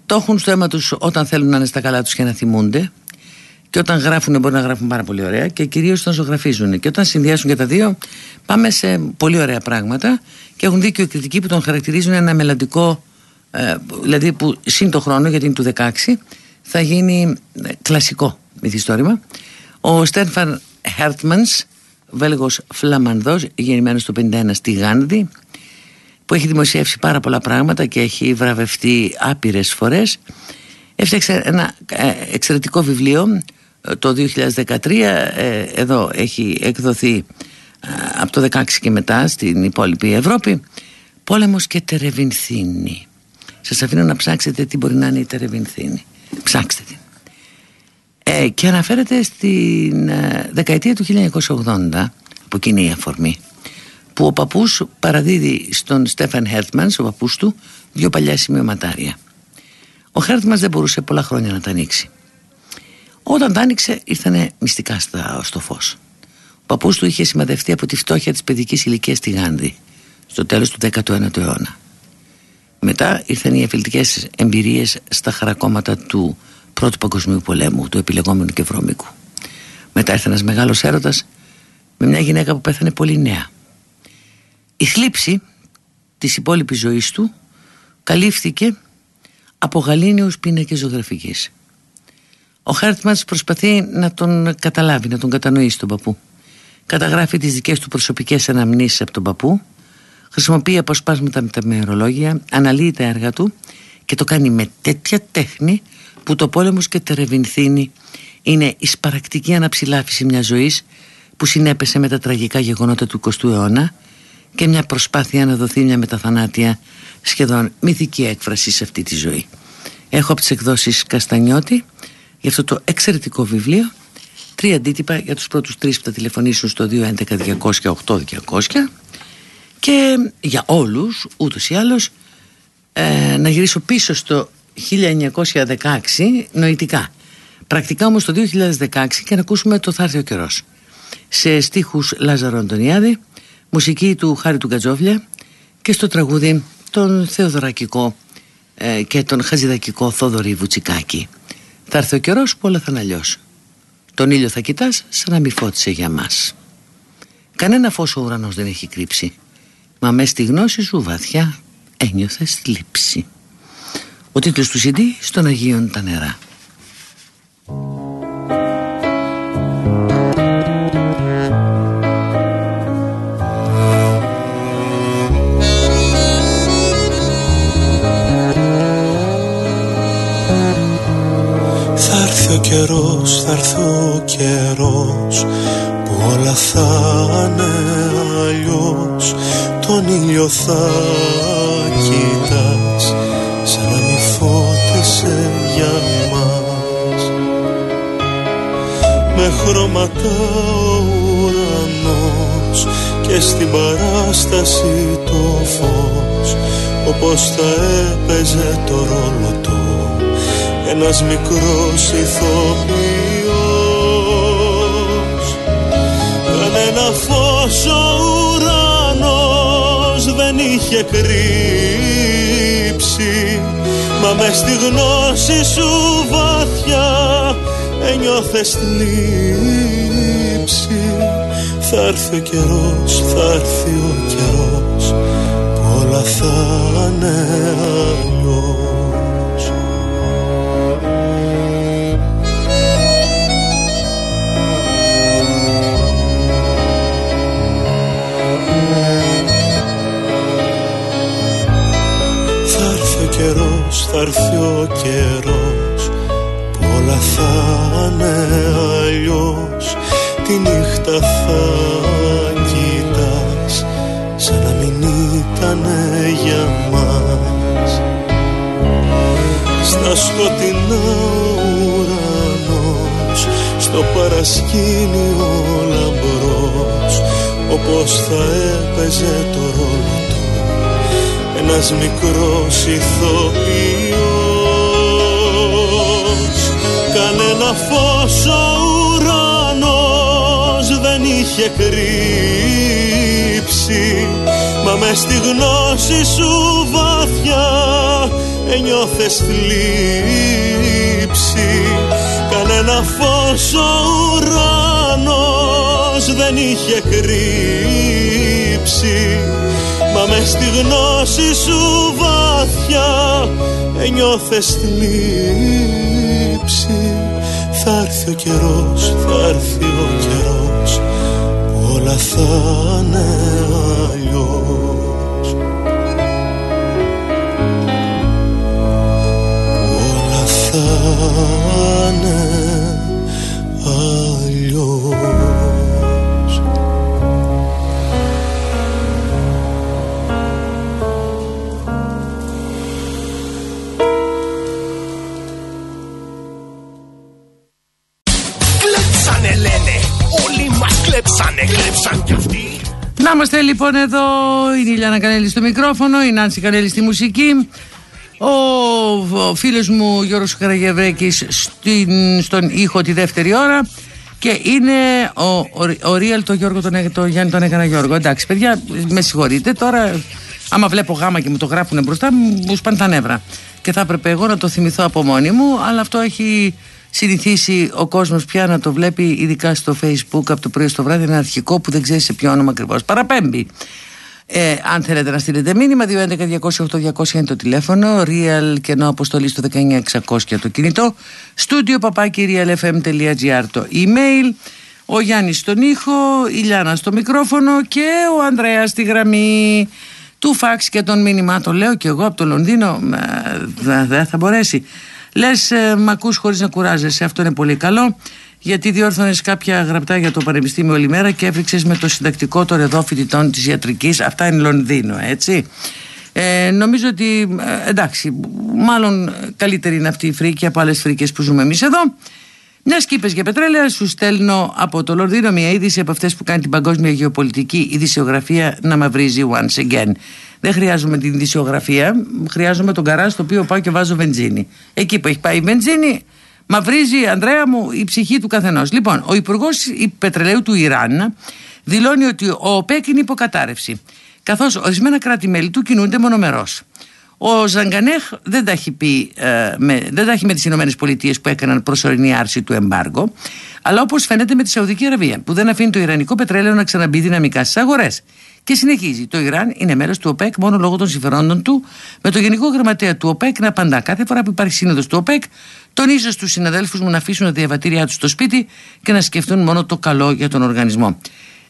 το έχουν στο αίμα τους όταν θέλουν να είναι στα καλά τους και να θυμούνται και όταν γράφουν μπορεί να γράφουν πάρα πολύ ωραία και κυρίως όταν ζωγραφίζουν και όταν συνδυάσουν και τα δύο πάμε σε πολύ ωραία πράγματα και έχουν δίκιο οι κριτικοί που τον χαρακτηρίζουν ένα μελλοντικό ε, δηλαδή που σύν το χρόνο γιατί είναι του 16 θα γίνει ε, κλασικό μυθιστόρημα. Ο Στέφαν Χέρτμανς Βέλγος Φλαμανδός γεννημένος το 51 στη Γάνδη που έχει δημοσιεύσει πάρα πολλά πράγματα και έχει βραβευτεί άπειρες φορές έφτιαξε ένα ε, εξαιρετικό βιβλίο ε, το 2013 ε, εδώ έχει εκδοθεί από το 16 και μετά στην υπόλοιπη Ευρώπη Πόλεμος και Τερεβινθίνη Σας αφήνω να ψάξετε τι μπορεί να είναι η Τερεβινθίνη Ψάξτε την ε, Και αναφέρεται στην δεκαετία του 1980 που εκείνη η αφορμή που ο παππούς παραδίδει στον Στέφαν Χέρτμανς, ο παππούς του, δύο παλιά σημειωματάρια. Ο Χέρτμανς δεν μπορούσε πολλά χρόνια να τα ανοίξει. Όταν τα άνοιξε ήρθανε μυστικά στο φως. Ο παππούς του είχε σημαδευτεί από τη φτώχεια της παιδικής ηλικίας στη Γάνδη, στο τέλος του 19ου αιώνα. Μετά ήρθαν οι εφηλτικές εμπειρίες στα χαρακόμματα του Πρώτου Παγκοσμίου Πολέμου, του επιλεγόμενου και βρώμικου. Μετά ήρθε ένας μεγάλος έρωτας με μια γυναίκα που πέθανε πολύ νέα. Η θλίψη της υπόλοιπης ζωής του καλύφθηκε από γαλήνιους πίνακες ζωγραφικής. Ο Χάρτμανς προσπαθεί να τον καταλάβει, να τον κατανοήσει τον παππού. Καταγράφει τις δικές του προσωπικές αναμνήσεις από τον παππού, χρησιμοποιεί αποσπάσματα με τα μερολόγια, αναλύει τα έργα του και το κάνει με τέτοια τέχνη που το πόλεμος και τερεβινθύνη είναι η σπαρακτική αναψηλάφιση μιας ζωής που συνέπεσε με τα τραγικά γεγονότα του 20ου αιώνα και μια προσπάθεια να δοθεί μια μεταθανάτια σχεδόν μυθική έκφραση σε αυτή τη ζωή. Έχω από τις εκδόσεις Καστανιώτη για αυτό το εξαιρετικό βιβλίο τρία αντίτυπα για τους πρώτους τρεις που θα τηλεφωνήσουν στο 211-200-8200 και για όλους ούτως ή άλλως ε, να γυρίσω πίσω στο 1916 νοητικά πρακτικά όμως το 2016 και να ακούσουμε το θα έρθει ο καιρός σε στίχους Λάζαρο Αντωνιάδη, μουσική του Χάρη του Γκατζόβλια και στο τραγούδι τον Θεοδωρακικό ε, και τον Χαζιδακικό Θόδωρη Βουτσικάκη. Θα έρθει ο καιρός που όλα θα είναι αλλιώς. Τον ήλιο θα κοιτάς σαν να μη φώτισε για μας. Κανένα φως ο ουρανός δεν έχει κρύψει. Μα μες στη γνώση σου βαθιά ένιωθες θλίψη. Ο τίτλος του CD στον Αγίον τα νερά. Θα έρθει ο καιρός, θα έρθει ο καιρός που όλα θα είναι αλλιώς τον ήλιο θα κοιτάς σαν να μη φώτισε για μας. Με χρώματα ο ουρανός και στην παράσταση το φως όπως θα έπαιζε το ρόλο του ένας μικρός ηθοποιός. Κανένα φως ο ουρανός δεν είχε κρύψει. Μα μες στη γνώση σου βαθιά ένιωθες θλίψη. Θα έρθει ο καιρός, θα έρθει ο καιρός που όλα θα είναι θα έρθει ο καιρός που όλα θα είναι αλλιώς. Τη νύχτα θα κοιτάς σαν να μην ήτανε για μας. Στα σκοτεινά ουρανός στο παρασκήνιο λαμπρός όπως θα έπαιζε το ρόλο του ένας μικρός ηθοποιός κανένα φως ο ουρανός δεν είχε κρύψει. Μα μες στη γνώση σου βαθιά ένιωθες θλίψη. Κανένα φως ο ουρανός δεν είχε κρύψει Μα μες στη γνώση σου βαθιά ένιωθες θλίψη. Θα έρθει ο καιρός, θα έρθει ο καιρός που όλα θα είναι αλλιώς. Που όλα θα είναι είμαστε λοιπόν εδώ, είναι η Λιάννα Κανέλη στο μικρόφωνο, η Νάνση Κανέλη στη μουσική. Ο, ο φίλος μου Γιώργος Καραγευρέκης στην, στον ήχο τη δεύτερη ώρα και είναι ο, ο, ο Real το Γιώργο τον, έ- το Γιάννη τον έκανα Γιώργο. Εντάξει παιδιά, με συγχωρείτε τώρα άμα βλέπω γάμα και μου το γράφουν μπροστά μου, μου σπάνε τα νεύρα. Και θα έπρεπε εγώ να το θυμηθώ από μόνη μου, αλλά αυτό έχει συνηθίσει ο κόσμος πια να το βλέπει ειδικά στο facebook από το πρωί στο βράδυ ένα αρχικό που δεν ξέρει σε ποιο όνομα ακριβώς. Παραπέμπει. Ε, αν θέλετε να στείλετε μήνυμα 211-208-200 είναι το τηλέφωνο Real και ενώ αποστολή στο 19600 για το κινητό. Studio παπάκι realfm.gr το email. Ο Γιάννης στον ήχο Η Λιάνα στο μικρόφωνο Και ο Ανδρέας στη γραμμή. Του φαξ και των μήνυμα Το λέω και εγώ από το Λονδίνο ε, Δεν δε θα μπορέσει Λες ε, μ' ακούς χωρίς να κουράζεσαι Αυτό είναι πολύ καλό γιατί διόρθωνες κάποια γραπτά για το Πανεπιστήμιο όλη μέρα και έφυξες με το συντακτικό των εδώ φοιτητών της ιατρικής. Αυτά είναι Λονδίνο, έτσι. Ε, νομίζω ότι ε, εντάξει, μάλλον καλύτερη είναι αυτή η φρίκη από άλλες φρίκες που ζούμε εμείς εδώ. Μια και είπες για πετρέλαια, σου στέλνω από το Λονδίνο μια είδηση από αυτές που κάνει την παγκόσμια γεωπολιτική ειδησιογραφία να μαυρίζει once again. Δεν χρειάζομαι την ειδησιογραφία, χρειάζομαι τον καρά στο οποίο πάω και βάζω βενζίνη. Εκεί που έχει πάει η βενζίνη, Μαυρίζει, Ανδρέα μου, η ψυχή του καθενός. Λοιπόν, ο Υπουργός Πετρελαίου του Ιράν δηλώνει ότι ο ΟΠΕΚ είναι υποκατάρρευση. Καθώς ορισμένα κράτη-μέλη του κινούνται μονομερός. Ο Ζαγκανέχ δεν τα έχει πει ε, με, δεν τα έχει με τις Ηνωμένες Πολιτείες που έκαναν προσωρινή άρση του εμπάργου αλλά όπως φαίνεται με τη Σαουδική Αραβία που δεν αφήνει το Ιρανικό πετρέλαιο να ξαναμπεί δυναμικά στις αγορές και συνεχίζει. Το Ιράν είναι μέλος του ΟΠΕΚ μόνο λόγω των συμφερόντων του, με το Γενικό Γραμματέα του ΟΠΕΚ να απαντά κάθε φορά που υπάρχει σύνοδος του ΟΠΕΚ. Τονίζω στους συναδέλφους μου να αφήσουν τα διαβατήριά τους στο σπίτι και να σκεφτούν μόνο το καλό για τον οργανισμό.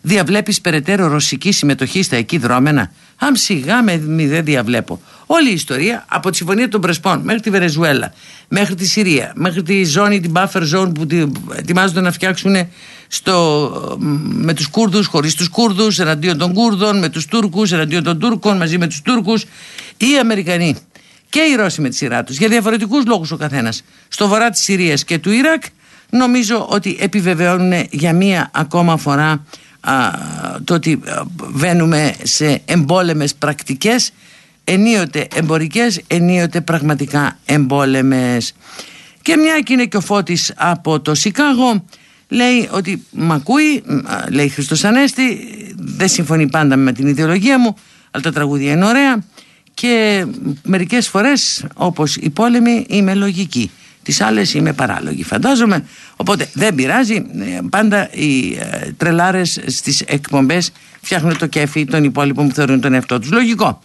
Διαβλέπεις περαιτέρω ρωσική συμμετοχή στα εκεί δρόμενα; Αν σιγά με μη δεν διαβλέπω. Όλη η ιστορία από τη Συμφωνία των Πρεσπών μέχρι τη Βενεζουέλα, μέχρι τη Συρία, μέχρι τη ζώνη, την buffer zone που ετοιμάζονται να φτιάξουν στο, με τους Κούρδους, χωρίς τους Κούρδους, εναντίον των Κούρδων, με τους Τούρκους, εναντίον των Τούρκων, μαζί με τους Τούρκους, οι Αμερικανοί και οι Ρώσοι με τη σειρά τους, για διαφορετικούς λόγους ο καθένας, στο βορρά της Συρίας και του Ιράκ, νομίζω ότι επιβεβαιώνουν για μία ακόμα φορά το ότι βαίνουμε σε εμπόλεμες πρακτικές ενίοτε εμπορικές, ενίοτε πραγματικά εμπόλεμες. Και μια και είναι και ο Φώτης από το Σικάγο λέει ότι μ' ακούει, λέει Χριστός Ανέστη, δεν συμφωνεί πάντα με την ιδεολογία μου, αλλά τα τραγούδια είναι ωραία και μερικές φορές όπως οι πόλεμοι είμαι λογική. Τις άλλες είμαι παράλογη φαντάζομαι. Οπότε δεν πειράζει. Ε, Πάντα οι ε, τρελάρες στις εκπομπές Φτιάχνουν το κέφι των υπόλοιπων που θεωρούν τον εαυτό τους. Λογικό.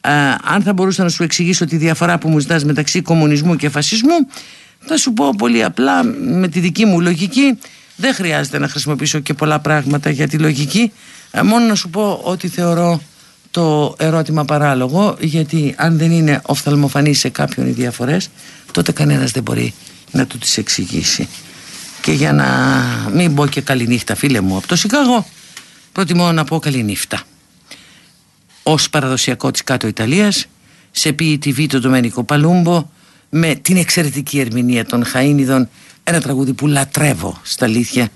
Ε, Αν θα μπορούσα να σου εξηγήσω τη διαφορά που μου ζητάς μεταξύ κομμουνισμού και φασισμού θα σου πω πολύ απλά με τη δική μου λογική δεν χρειάζεται να χρησιμοποιήσω και πολλά πράγματα για τη λογική. Ε, μόνο να σου πω ότι θεωρώ το ερώτημα παράλογο γιατί αν δεν είναι οφθαλμοφανή σε κάποιον οι διαφορές τότε κανένας δεν μπορεί να του τις εξηγήσει και για να μην πω και καληνύχτα φίλε μου από το Σικάγο προτιμώ να πω καληνύχτα ως παραδοσιακό της κάτω Ιταλίας σε ποιητή το Ντομένικο Παλούμπο με την εξαιρετική ερμηνεία των Χαΐνιδων ένα τραγούδι που λατρεύω στα αλήθεια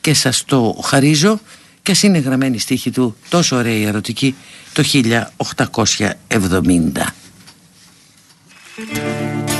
και σας το χαρίζω και ας είναι γραμμένη στίχη του τόσο ωραία ερωτική το 1870.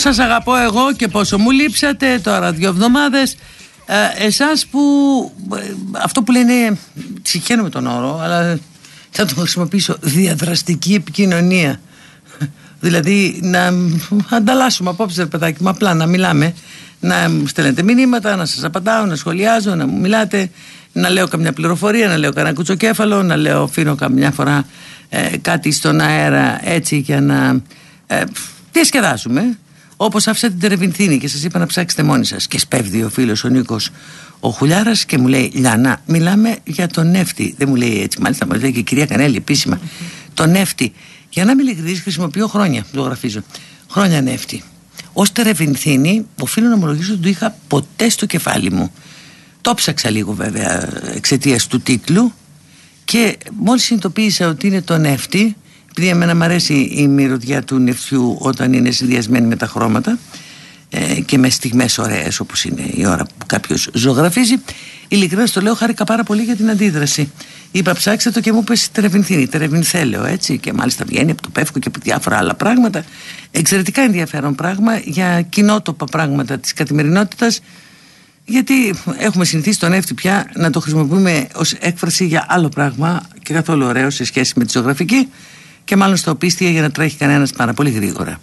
Σας αγαπώ εγώ και πόσο μου λείψατε τώρα δύο εβδομάδες. Ε, Εσάς που ε, αυτό που λένε συγχαίρω με τον όρο αλλά θα το χρησιμοποιήσω διαδραστική επικοινωνία. Δηλαδή να ανταλλάσσουμε απόψε παιδάκι μου απλά να μιλάμε να μου στέλνετε μηνύματα, να σας απαντάω, να σχολιάζω, να μου μιλάτε να λέω καμιά πληροφορία, να λέω κανένα κουτσοκέφαλο να λέω αφήνω καμιά φορά ε, κάτι στον αέρα έτσι για να ε, διασκεδάσουμε όπως άφησα την Τερεβινθίνη και σας είπα να ψάξετε μόνοι σας. Και σπέβδει ο φίλος ο Νίκος ο Χουλιάρας και μου λέει Λιάννα μιλάμε για τον νεύτη δεν μου λέει έτσι μάλιστα μου λέει και η κυρία Κανέλη επίσημα. Τον νεύτη για να μην ειλικρινής χρησιμοποιώ χρόνια το γραφίζω. Χρόνια νεύτη Ω Τερεβινθίνη, οφείλω να ομολογήσω ότι το είχα ποτέ στο κεφάλι μου. Το ψάξα λίγο βέβαια εξαιτίας του τίτλου. Και μόλις συνειδητοποίησα ότι είναι το νεύτη, επειδή εμένα μου αρέσει η μυρωδιά του νεφτιού όταν είναι συνδυασμένη με τα χρώματα ε, και με στιγμές ωραίες όπως είναι η ώρα που κάποιος ζωγραφίζει, ειλικρινά το λέω χάρηκα πάρα πολύ για την αντίδραση. Είπα ψάξτε το και μου είπε Τερεβινθίνη, Τερεβινθέλεο έτσι και μάλιστα βγαίνει από το Πεύκο και από διάφορα άλλα πράγματα. Εξαιρετικά ενδιαφέρον πράγμα για κοινότοπα πράγματα της καθημερινότητας γιατί έχουμε συνηθίσει τον εύτη πια να το χρησιμοποιούμε ως έκφραση για άλλο πράγμα και καθόλου ωραίο σε σχέση με τη ζωγραφική και μάλλον στο οπίστια για να τρέχει κανένας πάρα πολύ γρήγορα.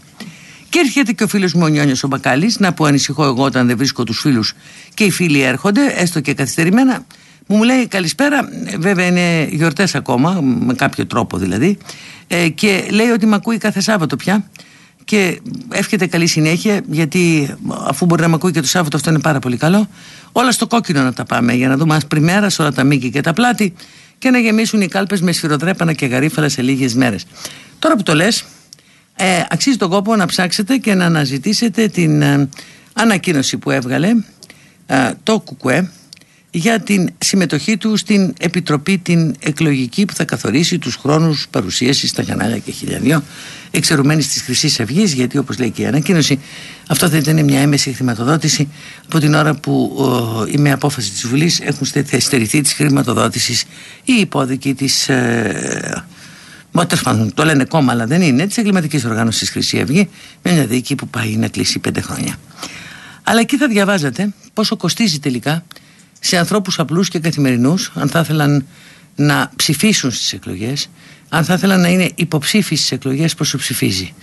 Και έρχεται και ο φίλος μου ο Νιόνιος ο Μπακάλης, να που ανησυχώ εγώ όταν δεν βρίσκω τους φίλους και οι φίλοι έρχονται, έστω και καθυστερημένα, μου λέει καλησπέρα, βέβαια είναι γιορτές ακόμα, με κάποιο τρόπο δηλαδή, ε, και λέει ότι με ακούει κάθε Σάββατο πια και εύχεται καλή συνέχεια γιατί αφού μπορεί να με ακούει και το Σάββατο αυτό είναι πάρα πολύ καλό όλα στο κόκκινο να τα πάμε για να δούμε άσπρη μέρα σε όλα τα μήκη και τα πλάτη και να γεμίσουν οι κάλπες με σφυροδρέπανα και γαρίφαλα σε λίγες μέρες. Τώρα που το λες ε, αξίζει τον κόπο να ψάξετε και να αναζητήσετε την ε, ανακοίνωση που έβγαλε ε, το ΚΚΕ για την συμμετοχή του στην επιτροπή την εκλογική που θα καθορίσει τους χρόνους παρουσίασης στα κανάλια και χιλιαδιο εξαιρουμένης της χρυσής αυγής, γιατί όπως λέει και η ανακοίνωση αυτό θα ήταν μια έμεση χρηματοδότηση από την ώρα που η με απόφαση της Βουλής έχουν στερηθεί της χρηματοδότησης η υπόδικη της ε, το λένε κόμμα, αλλά δεν είναι, της εγκληματικής οργάνωσης Χρυσή Αυγή, με μια δίκη που πάει να κλείσει πέντε χρόνια. Αλλά εκεί θα διαβάζετε πόσο κοστίζει τελικά σε ανθρώπους απλούς και καθημερινούς, αν θα ήθελαν να ψηφίσουν στις εκλογές, αν θα ήθελαν να είναι υποψήφιοι στις εκλογές, πόσο ψηφίζει.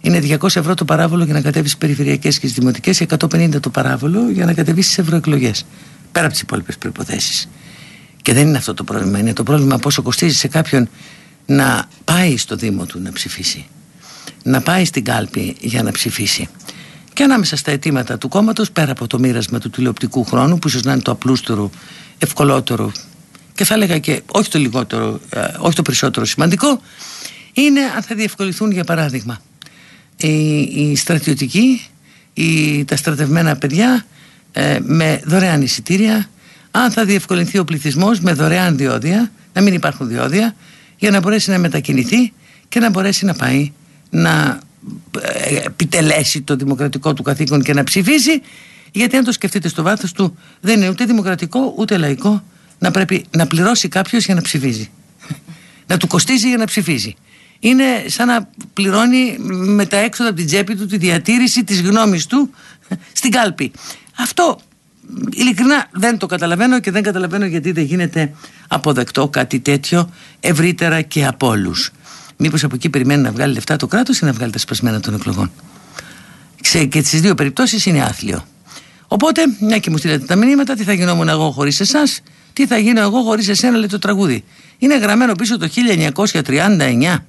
Είναι 200 ευρώ το παράβολο για να κατέβεις στις περιφερειακές και στις δημοτικές, 150 το παράβολο για να κατεβείς στις ευρωεκλογές. Πέρα από τις υπόλοιπες προποθέσει. Και δεν είναι αυτό το πρόβλημα. Είναι το πρόβλημα πόσο κοστίζει σε κάποιον να πάει στο Δήμο του να ψηφίσει. Να πάει στην κάλπη για να ψηφίσει. Και ανάμεσα στα αιτήματα του κόμματος, πέρα από το μοίρασμα του τηλεοπτικού χρόνου, που ίσως να είναι το απλούστερο, ευκολότερο και θα έλεγα και όχι το λιγότερο, ε, όχι το περισσότερο σημαντικό, είναι αν θα διευκολυθούν για παράδειγμα οι, οι στρατιωτικοί, οι, τα στρατευμένα παιδιά ε, με δωρεάν εισιτήρια, αν θα διευκολυνθεί ο πληθυσμός με δωρεάν διόδια, να μην υπάρχουν διόδια, για να μπορέσει να μετακινηθεί και να μπορέσει να πάει να ε, επιτελέσει το δημοκρατικό του καθήκον και να ψηφίσει γιατί αν το σκεφτείτε στο βάθος του δεν είναι ούτε δημοκρατικό ούτε λαϊκό να πρέπει να πληρώσει κάποιος για να ψηφίζει. Να του κοστίζει για να ψηφίζει. Είναι σαν να πληρώνει με τα έξοδα από την τσέπη του τη διατήρηση της γνώμης του στην κάλπη. Αυτό ειλικρινά δεν το καταλαβαίνω και δεν καταλαβαίνω γιατί δεν γίνεται αποδεκτό κάτι τέτοιο ευρύτερα και από όλους. Μήπως από εκεί περιμένει να βγάλει λεφτά το κράτος ή να βγάλει τα σπασμένα των εκλογών. και στι δύο περιπτώσεις είναι άθλιο. Οπότε, μια και μου στείλετε τα μηνύματα, τι θα γινόμουν εγώ χωρίς εσάς, τι θα γίνω εγώ χωρίς εσένα, λέει το τραγούδι. Είναι γραμμένο πίσω το 1939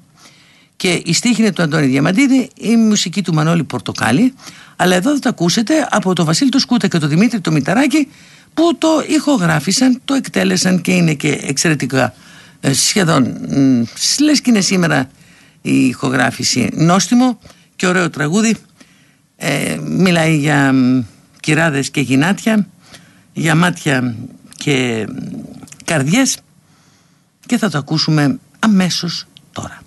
και η στίχη είναι του Αντώνη Διαμαντίδη, η μουσική του Μανώλη Πορτοκάλη. Αλλά εδώ θα τα ακούσετε από τον Βασίλη του Σκούτα και τον Δημήτρη το Μηταράκη που το ηχογράφησαν, το εκτέλεσαν και είναι και εξαιρετικά ε, σχεδόν. Λες και είναι σήμερα η ηχογράφηση νόστιμο και ωραίο τραγούδι. Ε, μιλάει για κυράδες και γυνάτια για μάτια και καρδιές και θα το ακούσουμε αμέσως τώρα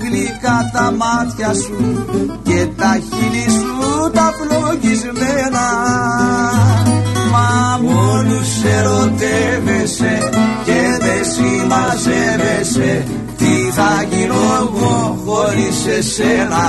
γλυκά τα μάτια σου και τα χείλη σου τα φλογισμένα. Μα μόνος ερωτεύεσαι και δεν συμμαζεύεσαι. Θα γίνω εγώ χωρίς εσένα;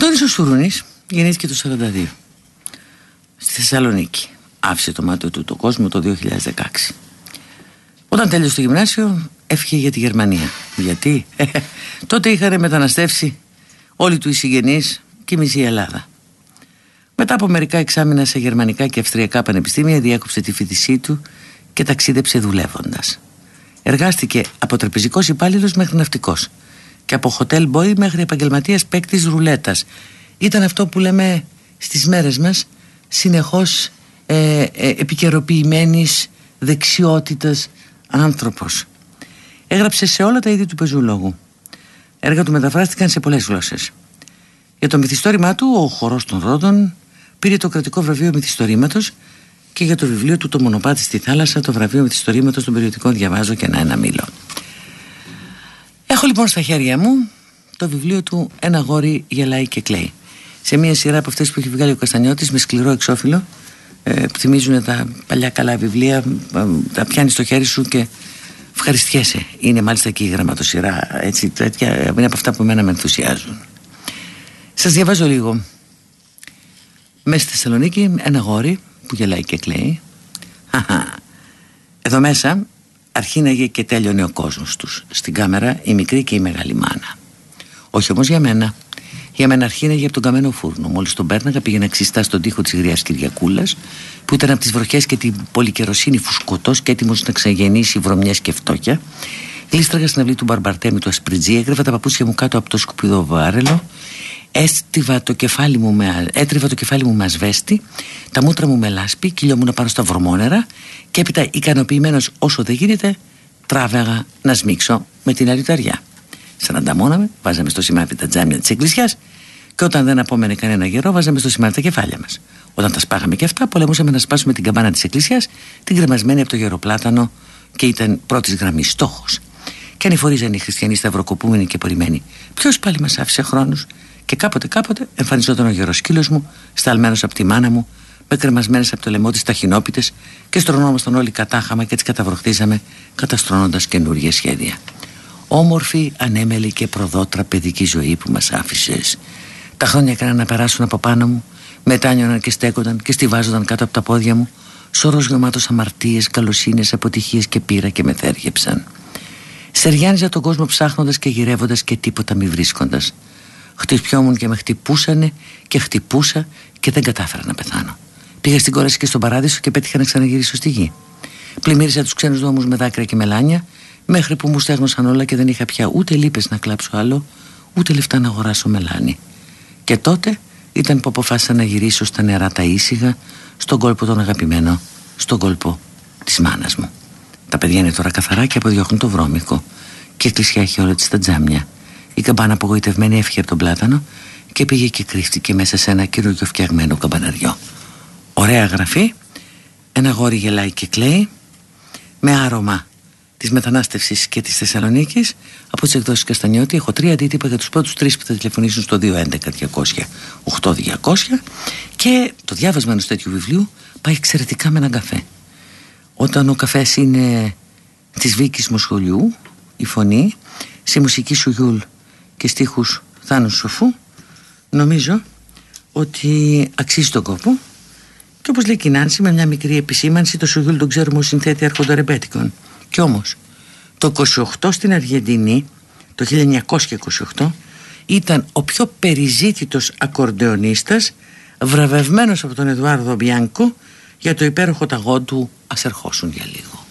Αντώνης ο Σουρούνης γεννήθηκε το 42 στη Θεσσαλονίκη. Άφησε το μάτι του το κόσμο το 2016. Όταν τέλειωσε το γυμνάσιο έφυγε για τη Γερμανία. Γιατί; Τότε είχαν μεταναστεύσει όλοι του οι συγγενείς και η μισή Ελλάδα. Μετά από μερικά εξάμεινα σε γερμανικά και αυστριακά πανεπιστήμια διέκοψε τη φοιτησή του και ταξίδεψε δουλεύοντας. Εργάστηκε από τραπεζικό υπάλληλος μέχρι ναυτικός και από hotel boy μέχρι επαγγελματίας παίκτης ρουλέτας. Ήταν αυτό που λέμε στις μέρες μας συνεχώς ε, ε, επικαιροποιημένης δεξιότητας άνθρωπος. Έγραψε σε όλα τα είδη του πεζού Έργα του μεταφράστηκαν σε πολλές γλώσσες. Για το μυθιστόρημά του, ο χορός των Ρόδων πήρε το κρατικό βραβείο μυθιστορήματος και για το βιβλίο του «Το μονοπάτι στη θάλασσα» το βραβείο μυθιστορήματος των περιοδικών «Διαβάζω και ένα ένα μήλο». Έχω λοιπόν στα χέρια μου το βιβλίο του «Ένα γόρι γελάει και κλαίει». Σε μια σειρά από αυτές που έχει βγάλει ο Καστανιώτης με σκληρό εξώφυλλο ε, που θυμίζουν τα παλιά καλά βιβλία, ε, τα πιάνεις στο χέρι σου και ευχαριστιέσαι. Είναι μάλιστα και η γραμματοσυρά, έτσι, τέτοια, είναι από αυτά που εμένα με ενθουσιάζουν. Σας διαβάζω λίγο. Μέσα στη Θεσσαλονίκη ένα γόρι που γελάει και κλαίει. Εδώ μέσα αρχίναγε και τέλειωνε ο κόσμος τους. Στην κάμερα η μικρή και η μεγάλη μάνα. Όχι όμως για μένα. Για μένα αρχίναγε από τον καμένο φούρνο. Μόλις τον πέρναγα πήγαινα ξιστά στον τοίχο της γριάς Κυριακούλας, που ήταν από τις βροχές και την πολυκεροσύνη φουσκωτός και έτοιμος να ξαγεννήσει βρωμιές και φτώχεια. Γλίστραγα στην αυλή του Μπαρμπαρτέμι του Ασπριτζή, έγρευα τα παπούτσια μου κάτω από το σκουπιδό βάρελο, έστριβα το κεφάλι μου με, έτριβα το κεφάλι μου με ασβέστη, τα μούτρα μου με λάσπη, κυλιόμουν πάνω στα βρωμόνερα και έπειτα ικανοποιημένος όσο δεν γίνεται, τράβεγα να σμίξω με την αλυταριά. Σαν ανταμώναμε, βάζαμε στο σημάδι τα τζάμια της εκκλησιάς Και όταν δεν απόμενε κανένα γερό, βάζαμε στο σημάδι τα κεφάλια μας. Όταν τα σπάγαμε και αυτά, πολεμούσαμε να σπάσουμε την καμπάνα της Εκκλησία, την κρεμασμένη από το γεροπλάτανο και ήταν πρώτης γραμμής στόχος. Και ανηφορίζαν οι χριστιανοί σταυροκοπούμενοι και πορημένοι. Ποιος πάλι μας άφησε χρόνους; Και κάποτε κάποτε εμφανιζόταν ο γεροσκύλος μου, σταλμένος από τη μάνα μου, με κρεμασμένες από το λαιμό της ταχυνόπιτες και στρωνόμασταν όλοι κατάχαμα και τι καταβροχτίζαμε, καταστρώνοντας καινούργια σχέδια. Όμορφη, ανέμελη και προδότρα παιδική ζωή που μας άφησες. Τα χρόνια έκαναν να περάσουν από πάνω μου, μετάνιωναν και στέκονταν και στηβάζονταν κάτω από τα πόδια μου, σωρός γεμάτος αμαρτίες, καλοσύνες, αποτυχίες και πήρα και με θέργεψαν. Σεριάνιζα τον κόσμο ψάχνοντας και γυρεύοντας και τίποτα μη βρίσκοντας. Χτυπιόμουν και με χτυπούσανε και χτυπούσα και δεν κατάφερα να πεθάνω. Πήγα στην κόραση και στον παράδεισο και πέτυχα να ξαναγυρίσω στη γη. Πλημμύρισα τους ξένους δρόμους με δάκρυα και μελάνια, μέχρι που μου στέγνωσαν όλα και δεν είχα πια ούτε λύπες να κλάψω άλλο, ούτε λεφτά να αγοράσω μελάνι. Και τότε ήταν που αποφάσισα να γυρίσω στα νερά τα ήσυχα, στον κόλπο τον αγαπημένο, στον κόλπο της μάνας μου. Τα παιδιά είναι τώρα καθαρά και αποδιώχνουν το βρώμικο. Και η εκκλησιά έχει όλα της τα τζάμια. Η καμπάνα απογοητευμένη έφυγε από τον πλάτανο και πήγε και κρύφτηκε μέσα σε ένα καινούργιο φτιαγμένο καμπαναριό. Ωραία γραφή, ένα γόρι γελάει και κλαίει, με άρωμα της μετανάστευσης και της Θεσσαλονίκης από τις εκδόσεις Καστανιώτη. Έχω τρία αντίτυπα για τους πρώτους τρεις που θα τηλεφωνήσουν στο 211-200-8200 και το διάβασμα ενός τέτοιου βιβλίου πάει εξαιρετικά με έναν καφέ. Όταν ο καφές είναι της Βίκης Μοσχολιού, η φωνή, σε μουσική Σουγιούλ και στίχους Θάνου Σοφού, νομίζω ότι αξίζει τον κόπο και όπως λέει η Νάνση με μια μικρή επισήμανση το Σουγιούλ τον ξέρουμε ως συνθέτη αρχοντορεμπέτικων και όμως το 28 στην Αργεντινή το 1928 ήταν ο πιο περιζήτητος ακορντεονίστας βραβευμένος από τον Εδουάρδο Μπιάνκο για το υπέροχο ταγό του «Ας ερχόσουν για λίγο».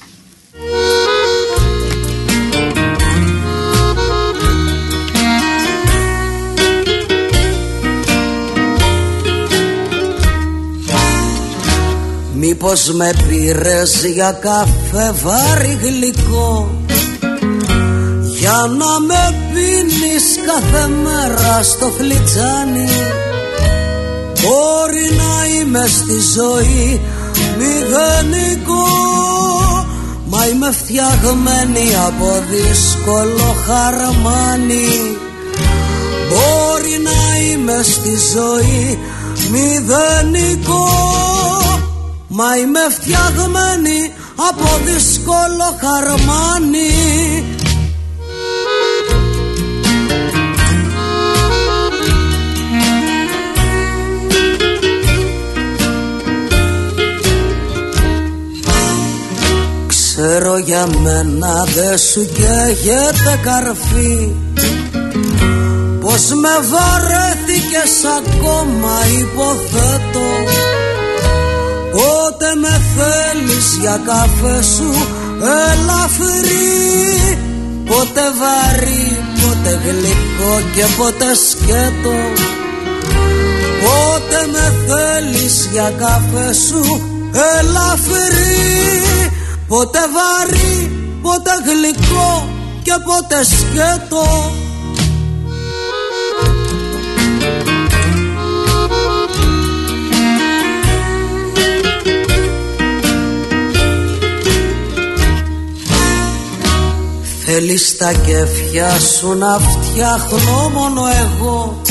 Μήπως με πήρες για καφέ βάρη γλυκό; Για να με πίνεις κάθε μέρα στο φλιτζάνι Μπορεί να είμαι στη ζωή μηδενικό Μα είμαι φτιαγμένη από δύσκολο χαρμάνι. Μπορεί να είμαι στη ζωή μηδενικό Μα είμαι φτιαγμένη από δύσκολο χαρμάνι. Ξέρω για μένα δε σου καίγεται καρφί. Πως με βαρέθηκες ακόμα υποθέτω Πότε με θέλεις για καφέ σου ελαφρύ Πότε βαρύ, πότε γλυκό και πότε σκέτο. Πότε με θέλεις για καφέ σου ελαφρύ Πότε βαρύ, πότε γλυκό και πότε σκέτο Θέλεις τα κεφιά σου να φτιάχνω μόνο εγώ.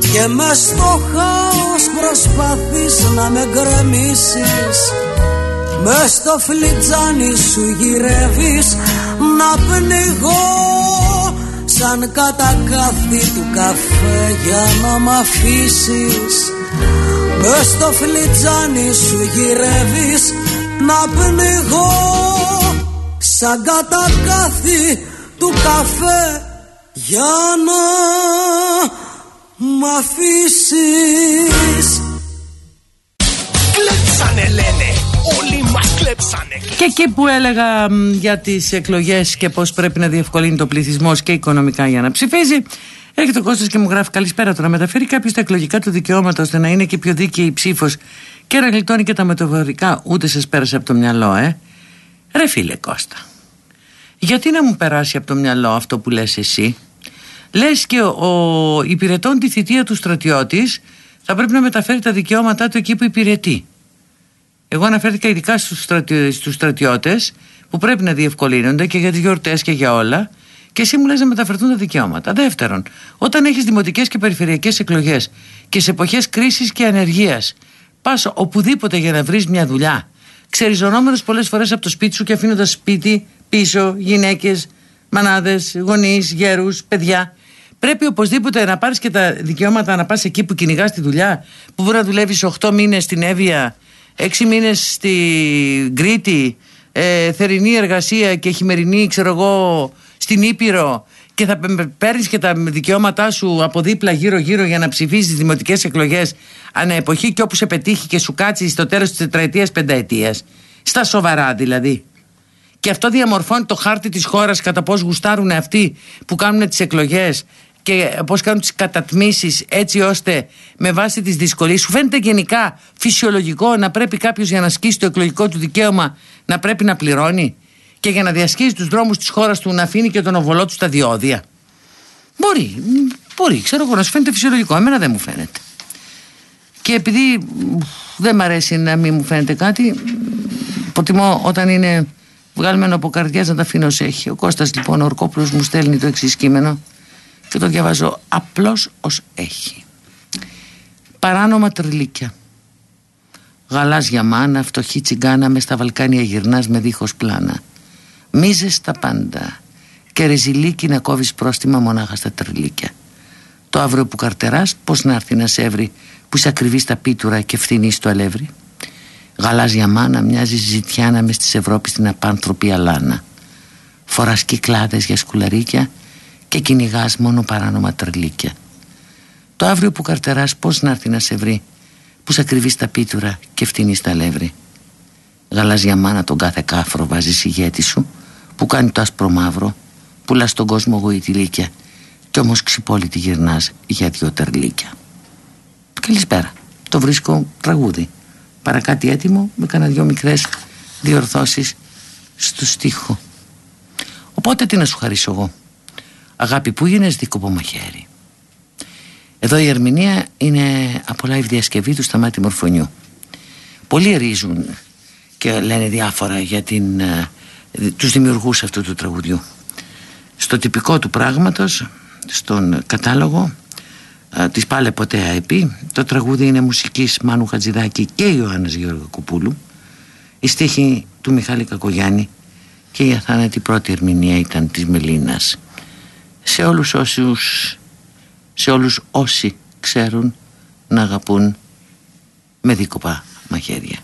Και μες στο χάος προσπαθείς να με γκρεμίσεις. Μες στο φλιτζάνι σου γυρεύεις να πνιγώ. Σαν κατακάθι του καφέ για να μ' αφήσεις. Μες στο φλιτζάνι σου γυρεύεις να πνιγώ Σαν κατακάθι του καφέ για να μ' αφήσεις Κλέψανε λένε Όλοι μας κλέψανε Και εκεί που έλεγα για τις εκλογές και πώς πρέπει να διευκολύνει το πληθυσμός και οικονομικά για να ψηφίζει Έρχεται ο Κώστας και μου γράφει καλησπέρα του να μεταφέρει κάποιος τα εκλογικά του δικαιώματα ώστε να είναι και πιο δίκαιη η ψήφος και να γλιτώνει και τα μεταφορικά. Ούτε σας πέρασε από το μυαλό, ε. Ρε φίλε Κώστα, γιατί να μου περάσει από το μυαλό αυτό που λες εσύ; Λες και ο, ο υπηρετών τη θητεία του στρατιώτης θα πρέπει να μεταφέρει τα δικαιώματά του εκεί που υπηρετεί. Εγώ αναφέρθηκα ειδικά στους, στρατι... στους στρατιώτες που πρέπει να διευκολύνονται και για τις γιορτές και για όλα και εσύ μου λες να μεταφερθούν τα δικαιώματα. Δεύτερον, όταν έχεις δημοτικές και περιφερειακές εκλογές και σε εποχές κρίσης και ανεργίας πας οπουδήποτε για να βρεις μια δουλειά ξεριζωνόμενος πολλές φορές από το σπίτι σου και αφήνοντας σπίτι πίσω γυναίκες, μανάδες, γονείς, γέρους, παιδιά Πρέπει οπωσδήποτε να πάρεις και τα δικαιώματα να πας εκεί που κυνηγάς τη δουλειά, που μπορεί να δουλεύεις 8 μήνες στην Εύβοια, 6 μήνες στην Κρήτη, ε, θερινή εργασία και χειμερινή, ξέρω εγώ, στην Ήπειρο και θα παίρνεις και τα δικαιώματά σου από δίπλα γύρω-γύρω για να ψηφίσεις τις δημοτικές εκλογές ανά εποχή και όπου σε πετύχει και σου κάτσει στο τέλος της τετραετίας, πενταετίας. Στα σοβαρά δηλαδή. Και αυτό διαμορφώνει το χάρτη της χώρας κατά πώς γουστάρουν αυτοί που κάνουν τις εκλογές και πώς κάνουν τις κατατμήσεις έτσι ώστε με βάση τις δυσκολίες σου. Φαίνεται γενικά φυσιολογικό να πρέπει κάποιος για να ασκήσει το εκλογικό του δικαίωμα να πρέπει να πληρώνει και για να διασχίσει τους δρόμους της χώρας του να αφήνει και τον οβολό του στα διόδια. Μπορεί, μπορεί ξέρω εγώ να σου φαίνεται φυσιολογικό. Εμένα δεν μου φαίνεται. Και επειδή δεν μ' αρέσει να μην μου φαίνεται κάτι προτιμώ όταν είναι βγάλμενο από καρδιάς να τα αφήνω ως έχει. Ο Κώστας λοιπόν ο Ορκόπουλος μου στέλνει το εξής κείμενο και το διαβάζω απλώς ως έχει. Παράνομα τριλίκια γαλάζια μάνα φτωχή τσιγκάνα μες στα Βαλκάνια γυρνάς με δίχως πλάνα. Μίζες τα πάντα και ρεζιλίκι να κόβεις πρόστιμα μονάχα στα τριλίκια το αύριο που καρτεράς πως να έρθει να σε έβρει που σε ακριβεί στα πίτουρα και φθηνεί στο αλεύρι γαλάζια μάνα μοιάζει ζητιάνα μες στις Ευρώπης στην απάνθρωπη αλάνα φοράς κυκλάδες για σκουλαρίκια και κυνηγάς μόνο παράνομα τρελίκια. Το αύριο που καρτεράς πώς να έρθει να σε βρει που σε κρυβεί στα πίτουρα και φτύνει στα λεύρη. Γαλάζια μάνα τον κάθε κάφρο βάζεις ηγέτη σου που κάνει το άσπρο μαύρο πουλά στον κόσμο γοητηλίκια κι όμως ξυπόλυτη γυρνάς για δυο τερλίκια. Καλησπέρα. Το βρίσκω τραγούδι. Παρακάτι έτοιμο με κανένα δυο μικρές διορθώσεις στο στίχο. Οπότε τι να σου χαρίσω εγώ; Αγάπη που γίνες δίκοπο μαχαίρι; Εδώ η ερμηνεία είναι από live διασκευή του Σταμάτη Μορφωνιού Πολλοί ρίζουν και λένε διάφορα για την, ε, τους δημιουργούς αυτού του τραγουδιού Στο τυπικό του πράγματος, στον κατάλογο α, ε, της Πάλε Ποτέ ΑΕΠΗ Το τραγούδι είναι μουσικής Μάνου Χατζηδάκη και Ιωάννης Κουπούλου. Η στίχη του Μιχάλη Κακογιάννη και η αθάνατη πρώτη ερμηνεία ήταν της Μελίνας. Σε όλους όσους σε όλους όσοι ξέρουν να αγαπούν με δίκοπα μαχαίρια.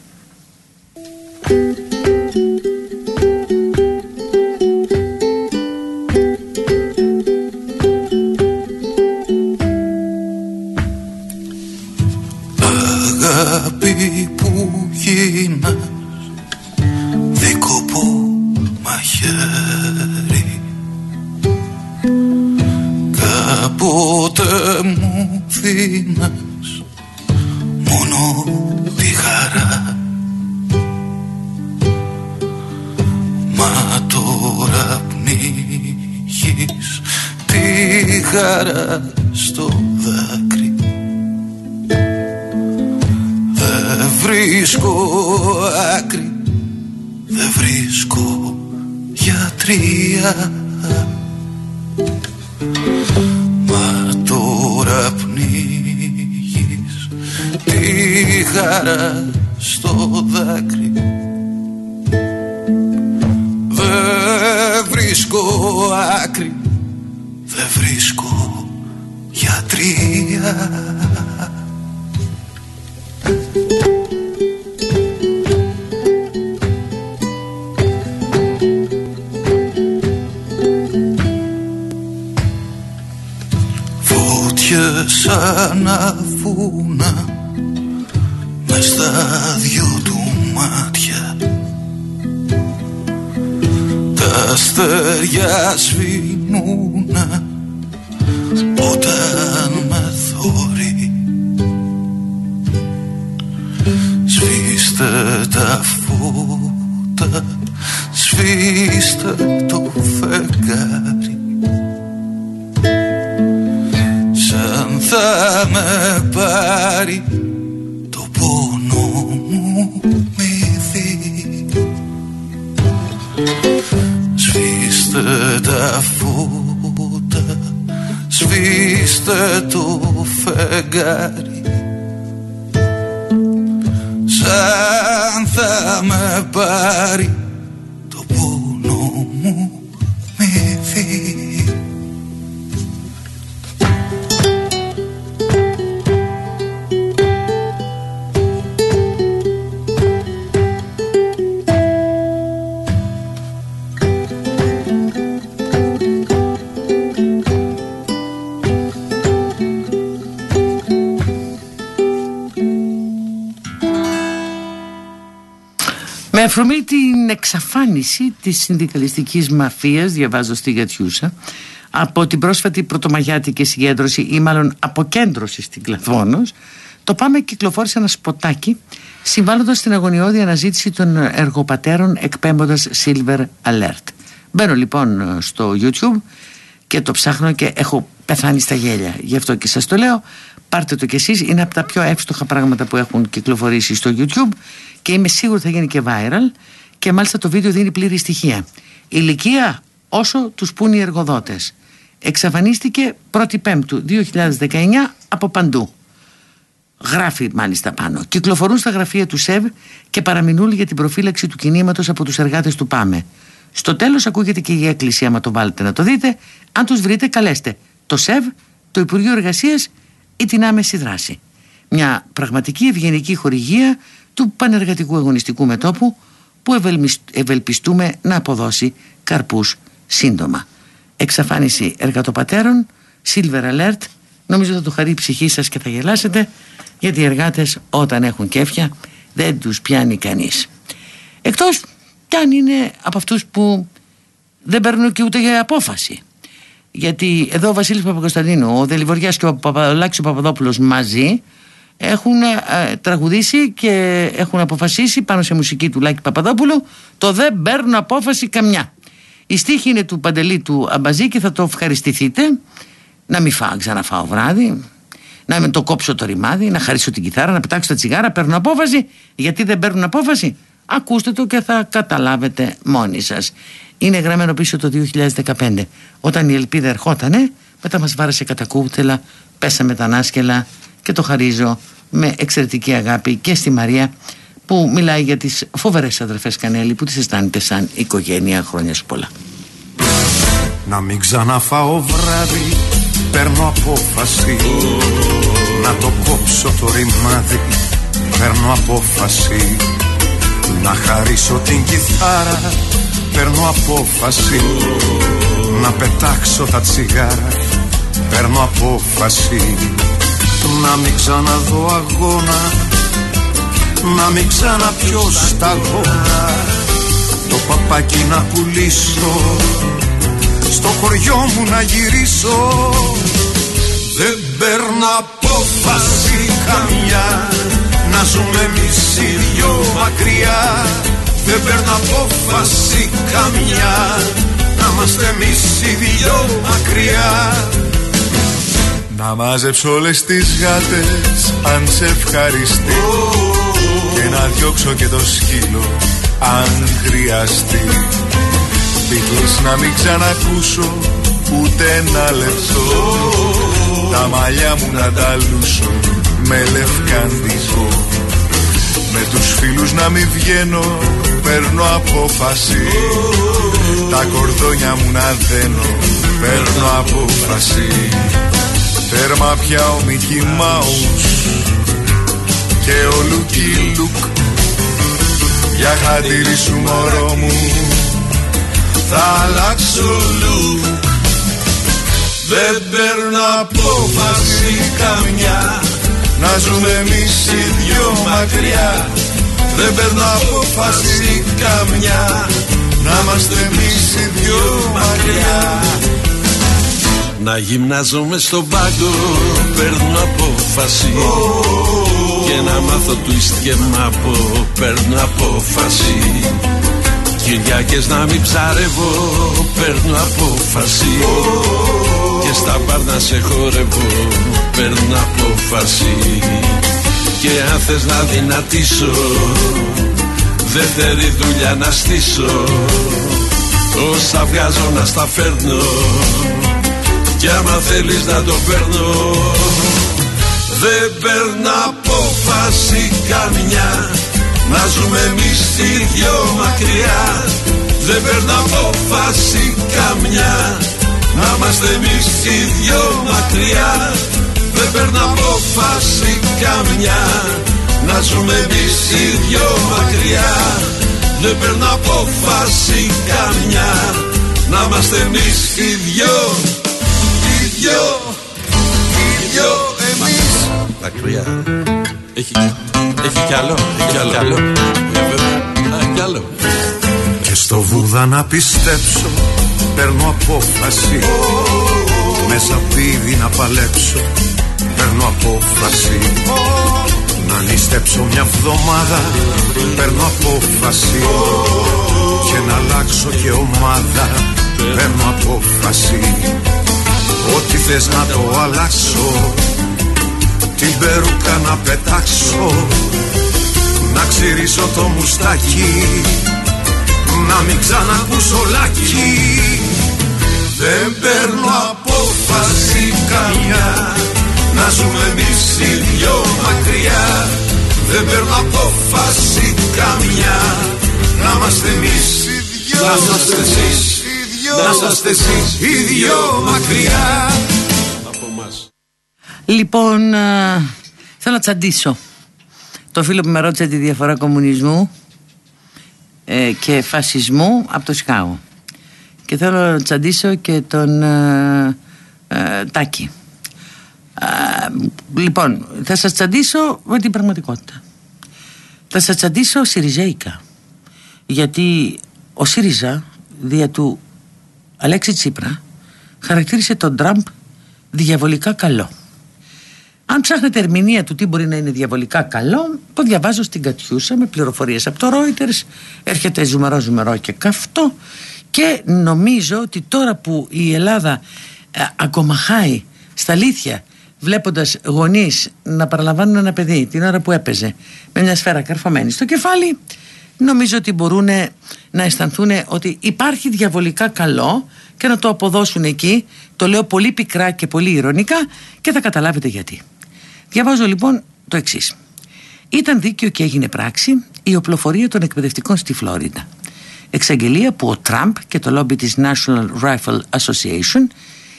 Με αφορμή την εξαφάνιση της συνδικαλιστικής μαφίας, διαβάζω στη Γατιούσα, από την πρόσφατη πρωτομαγιάτικη συγκέντρωση ή μάλλον αποκέντρωση στην Κλαθμόνος, το Πάμε κυκλοφόρησε ένα σποτάκι συμβάλλοντας στην αγωνιώδη αναζήτηση των εργοπατέρων εκπέμποντας Silver Alert. Μπαίνω λοιπόν στο YouTube και το ψάχνω και έχω πεθάνει στα γέλια. Γι' αυτό και σας το λέω. Πάρτε το κι εσείς. Είναι από τα πιο εύστοχα πράγματα που έχουν κυκλοφορήσει στο YouTube και είμαι σίγουρη θα γίνει και viral και μάλιστα το βίντεο δίνει πλήρη στοιχεία. Ηλικία όσο τους πούν οι εργοδότες. Εξαφανίστηκε 1η Πέμπτου 2019 από παντού. Γράφει μάλιστα πάνω. Κυκλοφορούν στα γραφεία του ΣΕΒ και παραμεινούν για την προφύλαξη του κινήματος από τους εργάτες του ΠΑΜΕ. Στο τέλος ακούγεται και η έκκληση άμα το βάλετε να το δείτε. Αν τους βρείτε καλέστε το ΣΕΒ, το Υπουργείο Εργασίας ή την άμεση δράση. Μια πραγματική ευγενική χορηγία του πανεργατικού αγωνιστικού μετόπου που ευελπιστούμε να αποδώσει καρπούς σύντομα. Εξαφάνιση εργατοπατέρων, Silver Alert, νομίζω θα το χαρεί η ψυχή σας και θα γελάσετε γιατί οι εργάτες όταν έχουν κέφια δεν τους πιάνει κανείς. Εκτός κι αν είναι από αυτούς που δεν παίρνουν και ούτε για απόφαση. Γιατί εδώ ο Βασίλης Παπακοσταντίνου, ο Δελιβοριάς και ο Παπαδολάκης ο Παπαδόπουλος μαζί έχουν ε, τραγουδήσει και έχουν αποφασίσει πάνω σε μουσική του Λάκη Παπαδόπουλου το δεν παίρνουν απόφαση καμιά. Η στίχη είναι του Παντελή του Αμπαζή και θα το ευχαριστηθείτε να μην φάω ξαναφάω βράδυ να με το κόψω το ρημάδι, να χαρίσω την κιθάρα, να πετάξω τα τσιγάρα, παίρνω απόφαση. Γιατί δεν παίρνουν απόφαση, ακούστε το και θα καταλάβετε μόνοι σας. Είναι γραμμένο πίσω το 2015. Όταν η ελπίδα ερχότανε, μετά μας βάρασε κατά κούτελα, πέσαμε τα νάσκελα και το χαρίζω με εξαιρετική αγάπη και στη Μαρία που μιλάει για τις φοβερές αδερφές Κανέλη που τις αισθάνεται σαν οικογένεια χρόνια σου πολλά. Να μην ξαναφάω βράδυ Παίρνω απόφαση Να το κόψω το ρημάδι Παίρνω απόφαση Να χαρίσω την κιθάρα Παίρνω απόφαση. Να πετάξω τα τσιγάρα Παίρνω απόφαση. Να μην ξαναδώ αγώνα Να μην ξαναπιω σταγόνα Το παπάκι να πουλήσω στο χωριό μου να γυρίσω. Δεν παίρνω απόφαση απόφαση καμιά. Να είμαστε εμείς οι δυο μακριά. Να μάζεψω όλες τις γάτες αν σε ευχαριστεί. Και να διώξω και το σκύλο αν χρειαστεί. Beatles να μην ξανακούσω ούτε ένα λεπτό Τα μαλλιά μου να τα λούσω με λευκαντικό Με τους φίλους να μην βγαίνω παίρνω απόφαση. Τα κορδόνια μου να δένω παίρνω απόφαση. Τέρμα πια ο Μικη Μάους και ο Λουκι Λουκ Για χατήρι σου μωρό μου θα αλλάξω λουκ Δεν παίρνω απόφαση καμιά Να ζούμε εμείς οι δυο μακριά. Δεν παίρνω απόφαση καμιά. Να είμαστε εμείς οι δυο μακριά. Να γυμνάζομαι στον πάγκο Παίρνω απόφαση Και να μάθω twist και μάπο Παίρνω απόφαση Κυριακές να μην ψαρεύω Παίρνω απόφαση Και στα μπαρ να σε χορεύω παίρνω απόφαση. Και αν θες να δυνατήσω Δεύτερη δουλειά να στήσω. Όσα βγάζω να στα φέρνω Κι άμα θέλεις να το παίρνω. Δεν παίρνω απόφαση καμιά Να ζούμε εμείς οι δυο μακριά. Δεν παίρνω απόφαση καμιά Να είμαστε εμείς οι δυο μακριά. Δεν παίρνω απόφαση καμιά. Να ζούμε εμείς οι δυο μακριά. Δεν παίρνω απόφαση καμιά. Να είμαστε εμείς οι δυο Οι δυο Οι δυο εμείς. Μακριά. Έχει, έχει κι άλλο. Έχει κι άλλο, Α, κι άλλο. Και στο βούδα να πιστέψω. Παίρνω απόφαση. Μέσα πίδι να παλέψω. Παίρνω απόφαση. Να νηστέψω μια βδομάδα. Παίρνω απόφαση. Και να αλλάξω και ομάδα. Παίρνω απόφαση. Ό,τι θες να το αλλάξω. Την περούκα να πετάξω. Να ξυρίσω το μουστάκι Να μην ξανακούσω λάκι Δεν παίρνω απόφαση καμιά. Να ζούμε εμείς οι δυο μακριά. Δεν παίρνω απόφαση καμιά. Να είμαστε εμείς οι δυο. Να είμαστε εσείς. Να είμαστε εσείς οι δυο μακριά. Από μας. Λοιπόν, α, θέλω να τσαντήσω το φίλο που με ρώτησε τη διαφορά κομμουνισμού ε, και φασισμού από το Σικάγο και θέλω να τσαντήσω και τον ε, ε, Τάκη λοιπόν, θα σας τσαντήσω με την πραγματικότητα. Θα σας τσαντήσω Σιριζέικα. Γιατί ο ΣΥΡΙΖΑ, δια του Αλέξη Τσίπρα, χαρακτήρισε τον Τραμπ διαβολικά καλό. Αν ψάχνετε ερμηνεία του τι μπορεί να είναι διαβολικά καλό, το διαβάζω στην Κατιούσα με πληροφορίες από το Reuters. Έρχεται ζουμερό ζουμερό και καυτό και νομίζω ότι τώρα που η Ελλάδα ε, αγκομαχάει στα αλήθεια βλέποντας γονείς να παραλαμβάνουν ένα παιδί την ώρα που έπαιζε με μια σφαίρα καρφωμένη στο κεφάλι, νομίζω ότι μπορούν να αισθανθούν ότι υπάρχει διαβολικά καλό και να το αποδώσουν εκεί. Το λέω πολύ πικρά και πολύ ηρωνικά και θα καταλάβετε γιατί. Διαβάζω λοιπόν το εξής. Ήταν δίκαιο και έγινε πράξη η οπλοφορία των εκπαιδευτικών στη Φλόριντα. Εξαγγελία που ο Τραμπ και το λόμπι της National Rifle Association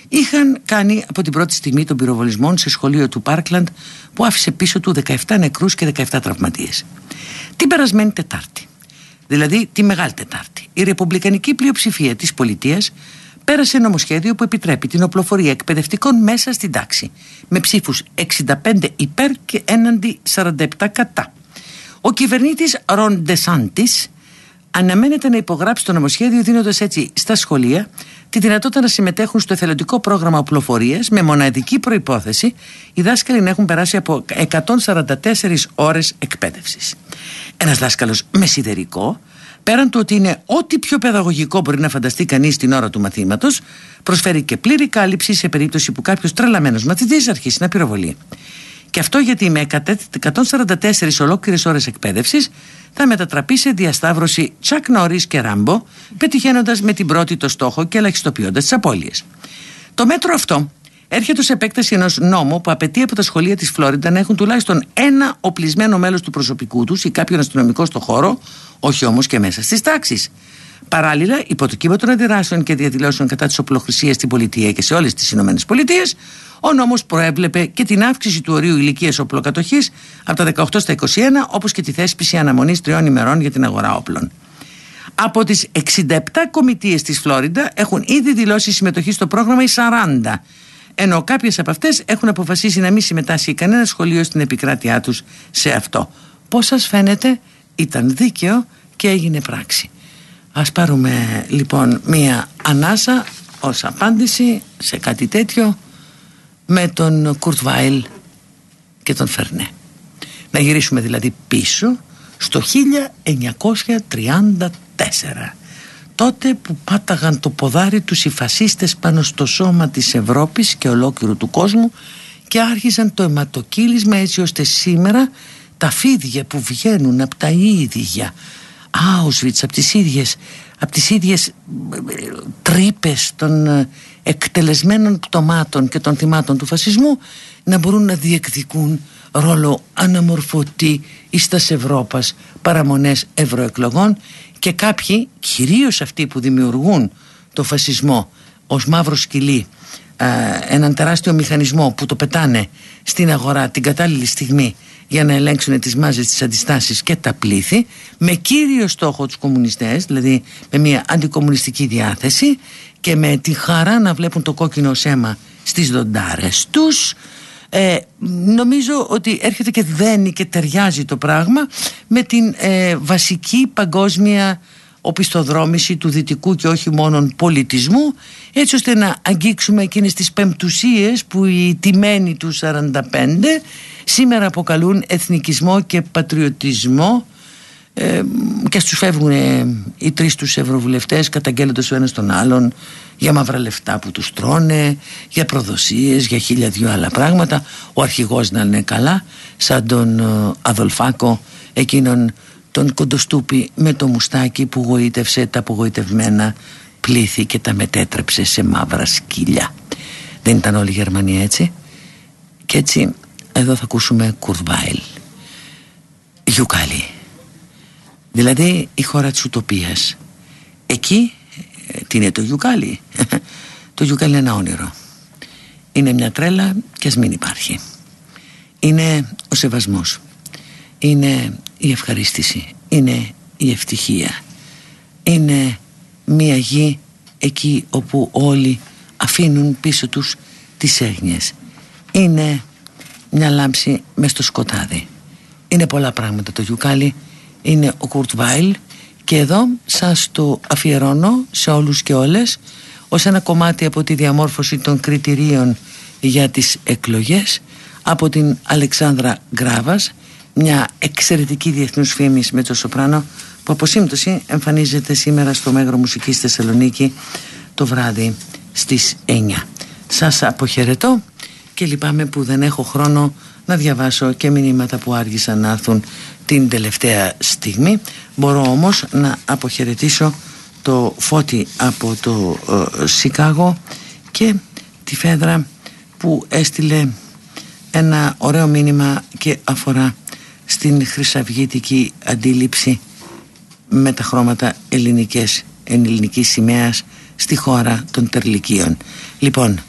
είχαν κάνει από την πρώτη στιγμή των πυροβολισμών σε σχολείο του Πάρκλαντ που άφησε πίσω του 17 νεκρούς και 17 τραυματίες. Την περασμένη Τετάρτη, δηλαδή τη Μεγάλη Τετάρτη, η ρεπουμπλικανική πλειοψηφία της πολιτείας πέρασε νομοσχέδιο που επιτρέπει την οπλοφορία εκπαιδευτικών μέσα στην τάξη με ψήφους 65 υπέρ και έναντι 47 κατά. Ο κυβερνήτης Ρον Ντεσάντης αναμένεται να υπογράψει το νομοσχέδιο δίνοντας έτσι στα σχολεία τη δυνατότητα να συμμετέχουν στο εθελοντικό πρόγραμμα οπλοφορίας με μοναδική προπόθεση οι δάσκαλοι να έχουν περάσει από 144 ώρες εκπαίδευσης. Ένας δάσκαλος με σιδερικό, πέραν του ότι είναι ό,τι πιο παιδαγωγικό μπορεί να φανταστεί κανείς την ώρα του μαθήματος, προσφέρει και πλήρη κάλυψη σε περίπτωση που κάποιος τρελαμένος μαθητής αρχίσει να πυροβολεί. Και αυτό γιατί με 144 ολόκληρες ώρες εκπαίδευσης θα μετατραπεί σε διασταύρωση Τσακ Νόρι και Ράμπο, πετυχαίνοντας με την πρώτη το στόχο και ελαχιστοποιώντας τις απώλειες. Το μέτρο αυτό έρχεται ως επέκταση ενός νόμου που απαιτεί από τα σχολεία της Φλόριντα να έχουν τουλάχιστον ένα οπλισμένο μέλος του προσωπικού τους ή κάποιον αστυνομικό στο χώρο, όχι όμως και μέσα στις τάξεις. Παράλληλα, υπό το κύμα των αντιδράσεων και διαδηλώσεων κατά της οπλοχρησίας στην πολιτεία και σε όλες τις ΗΠΑ, ο νόμος προέβλεπε και την αύξηση του ορίου ηλικίας οπλοκατοχής από τα 18 στα 21, όπως και τη θέσπιση αναμονής τριών ημερών για την αγορά όπλων. Από τις 67 κομιτείες της Φλόριντα έχουν ήδη δηλώσει συμμετοχή στο πρόγραμμα οι 40, ενώ κάποιες από αυτές έχουν αποφασίσει να μην συμμετάσχει κανένα σχολείο στην επικράτειά τους σε αυτό. Πώς σας φαίνεται, ήταν δίκαιο και έγινε πράξη. Ας πάρουμε λοιπόν μία ανάσα ως απάντηση σε κάτι τέτοιο με τον Κουρτ Βάιλ και τον Φερνέ. Να γυρίσουμε δηλαδή πίσω στο 1934 τότε που πάταγαν το ποδάρι τους οι φασίστες πάνω στο σώμα της Ευρώπης και ολόκληρου του κόσμου και άρχισαν το αιματοκύλισμα έτσι ώστε σήμερα τα φίδια που βγαίνουν από τα ίδια Auschwitz, από τις ίδιες, από τις ίδιες τρύπες των ε, εκτελεσμένων πτωμάτων και των θυμάτων του φασισμού να μπορούν να διεκδικούν ρόλο αναμορφωτή εις τας Ευρώπας παραμονές ευρωεκλογών και κάποιοι, κυρίως αυτοί που δημιουργούν το φασισμό ως μαύρο σκυλί έναν τεράστιο μηχανισμό που το πετάνε στην αγορά την κατάλληλη στιγμή για να ελέγξουν τις μάζες, τις αντιστάσεις και τα πλήθη με κύριο στόχο τους κομμουνιστές δηλαδή με μια αντικομμουνιστική διάθεση και με τη χαρά να βλέπουν το κόκκινο σέμα στις δοντάρες τους ε, νομίζω ότι έρχεται και δένει και ταιριάζει το πράγμα με την ε, βασική παγκόσμια οπισθοδρόμηση του δυτικού και όχι μόνον πολιτισμού έτσι ώστε να αγγίξουμε εκείνες τις πεμπτουσίες που οι τιμένοι του 45 σήμερα αποκαλούν εθνικισμό και πατριωτισμό ε, και στους φεύγουν ε, οι τρεις τους ευρωβουλευτές καταγγέλλοντας ο ένας τον άλλον για μαύρα λεφτά που τους τρώνε για προδοσίες, για χίλια δυο άλλα πράγματα. Ο αρχηγός να είναι καλά σαν τον ε, Αδολφάκο εκείνον τον Κοντοστούπη με το μουστάκι που γοήτευσε τα απογοητευμένα πλήθη και τα μετέτρεψε σε μαύρα σκύλια. Δεν ήταν όλη η Γερμανία έτσι. Και έτσι εδώ θα ακούσουμε Κουρδβάιλ Γιουκάλι δηλαδή η χώρα της ουτοπίας. Εκεί ε, τι είναι το Γιουκάλι. Το Γιουκάλι είναι ένα όνειρο. Είναι μια τρέλα και ας μην υπάρχει. Είναι ο σεβασμός. Είναι η ευχαρίστηση. Είναι η ευτυχία. Είναι μια γη εκεί όπου όλοι αφήνουν πίσω τους τις έγνοιες. Είναι μια λάμψη μες στο σκοτάδι. Είναι πολλά πράγματα το γιουκάλι είναι ο Κουρτ Βάιλ και εδώ σας το αφιερώνω σε όλους και όλες ως ένα κομμάτι από τη διαμόρφωση των κριτηρίων για τις εκλογές από την Αλεξάνδρα Γκράβας μια εξαιρετική διεθνούς φήμης με το σοπράνο που από σύμπτωση εμφανίζεται σήμερα στο Μέγρο Μουσικής Θεσσαλονίκη το βράδυ στις 9. Σας αποχαιρετώ και λυπάμαι που δεν έχω χρόνο να διαβάσω και μηνύματα που άργησαν να έρθουν την τελευταία στιγμή. Μπορώ όμως να αποχαιρετήσω το Φώτη από το ε, Σικάγο και τη Φέδρα που έστειλε ένα ωραίο μήνυμα και αφορά στην χρυσαυγήτικη αντίληψη με τα χρώματα ελληνικές, ελληνικής σημαίας στη χώρα των Τερλικίων. Λοιπόν,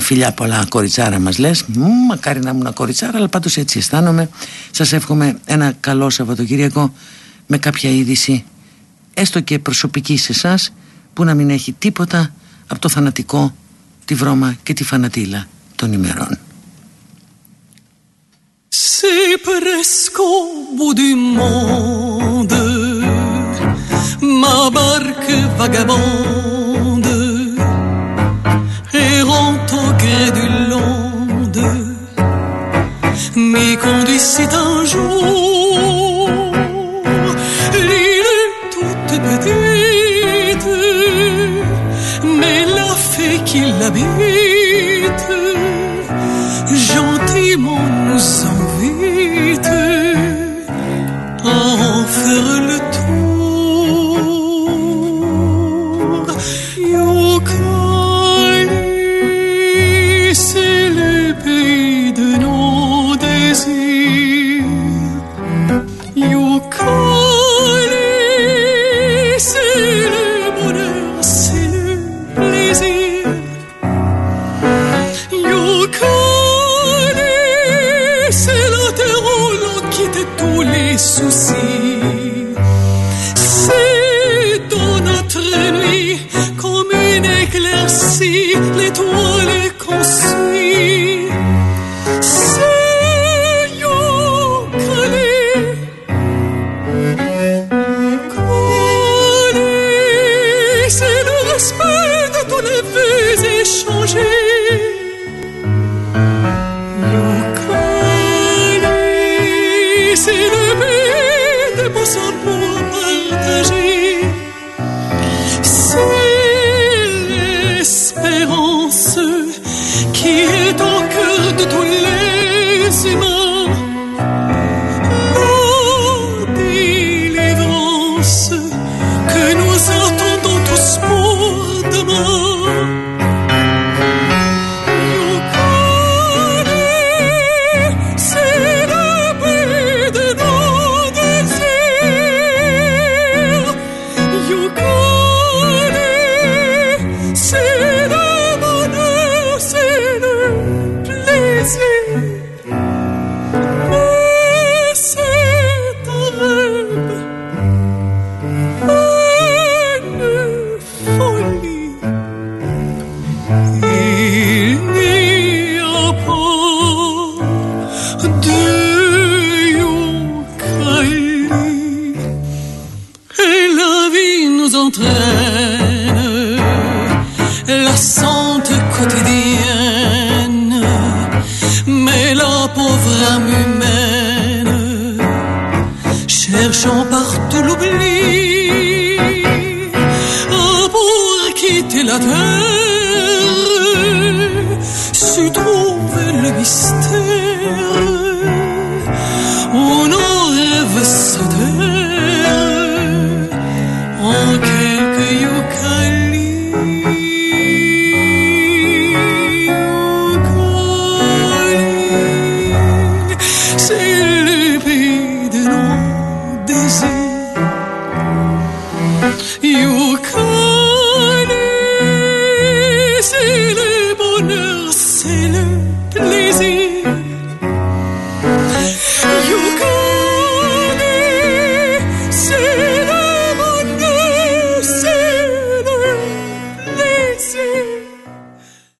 φιλιά πολλά κοριτσάρα μας λες. Μακάρι να ήμουν κοριτσάρα αλλά πάντως έτσι αισθάνομαι. Σας εύχομαι ένα καλό Σαββατοκύριακο με κάποια είδηση έστω και προσωπική σε εσάς που να μην έχει τίποτα από το θανατικό τη βρώμα και τη φανατήλα των ημερών. C'est presque au bout du monde, ma barque vagabonde, errante au gré du monde, m'y un jour. L'île toute petite, mais la fée qui l'habite, gentiment nous ressuscita.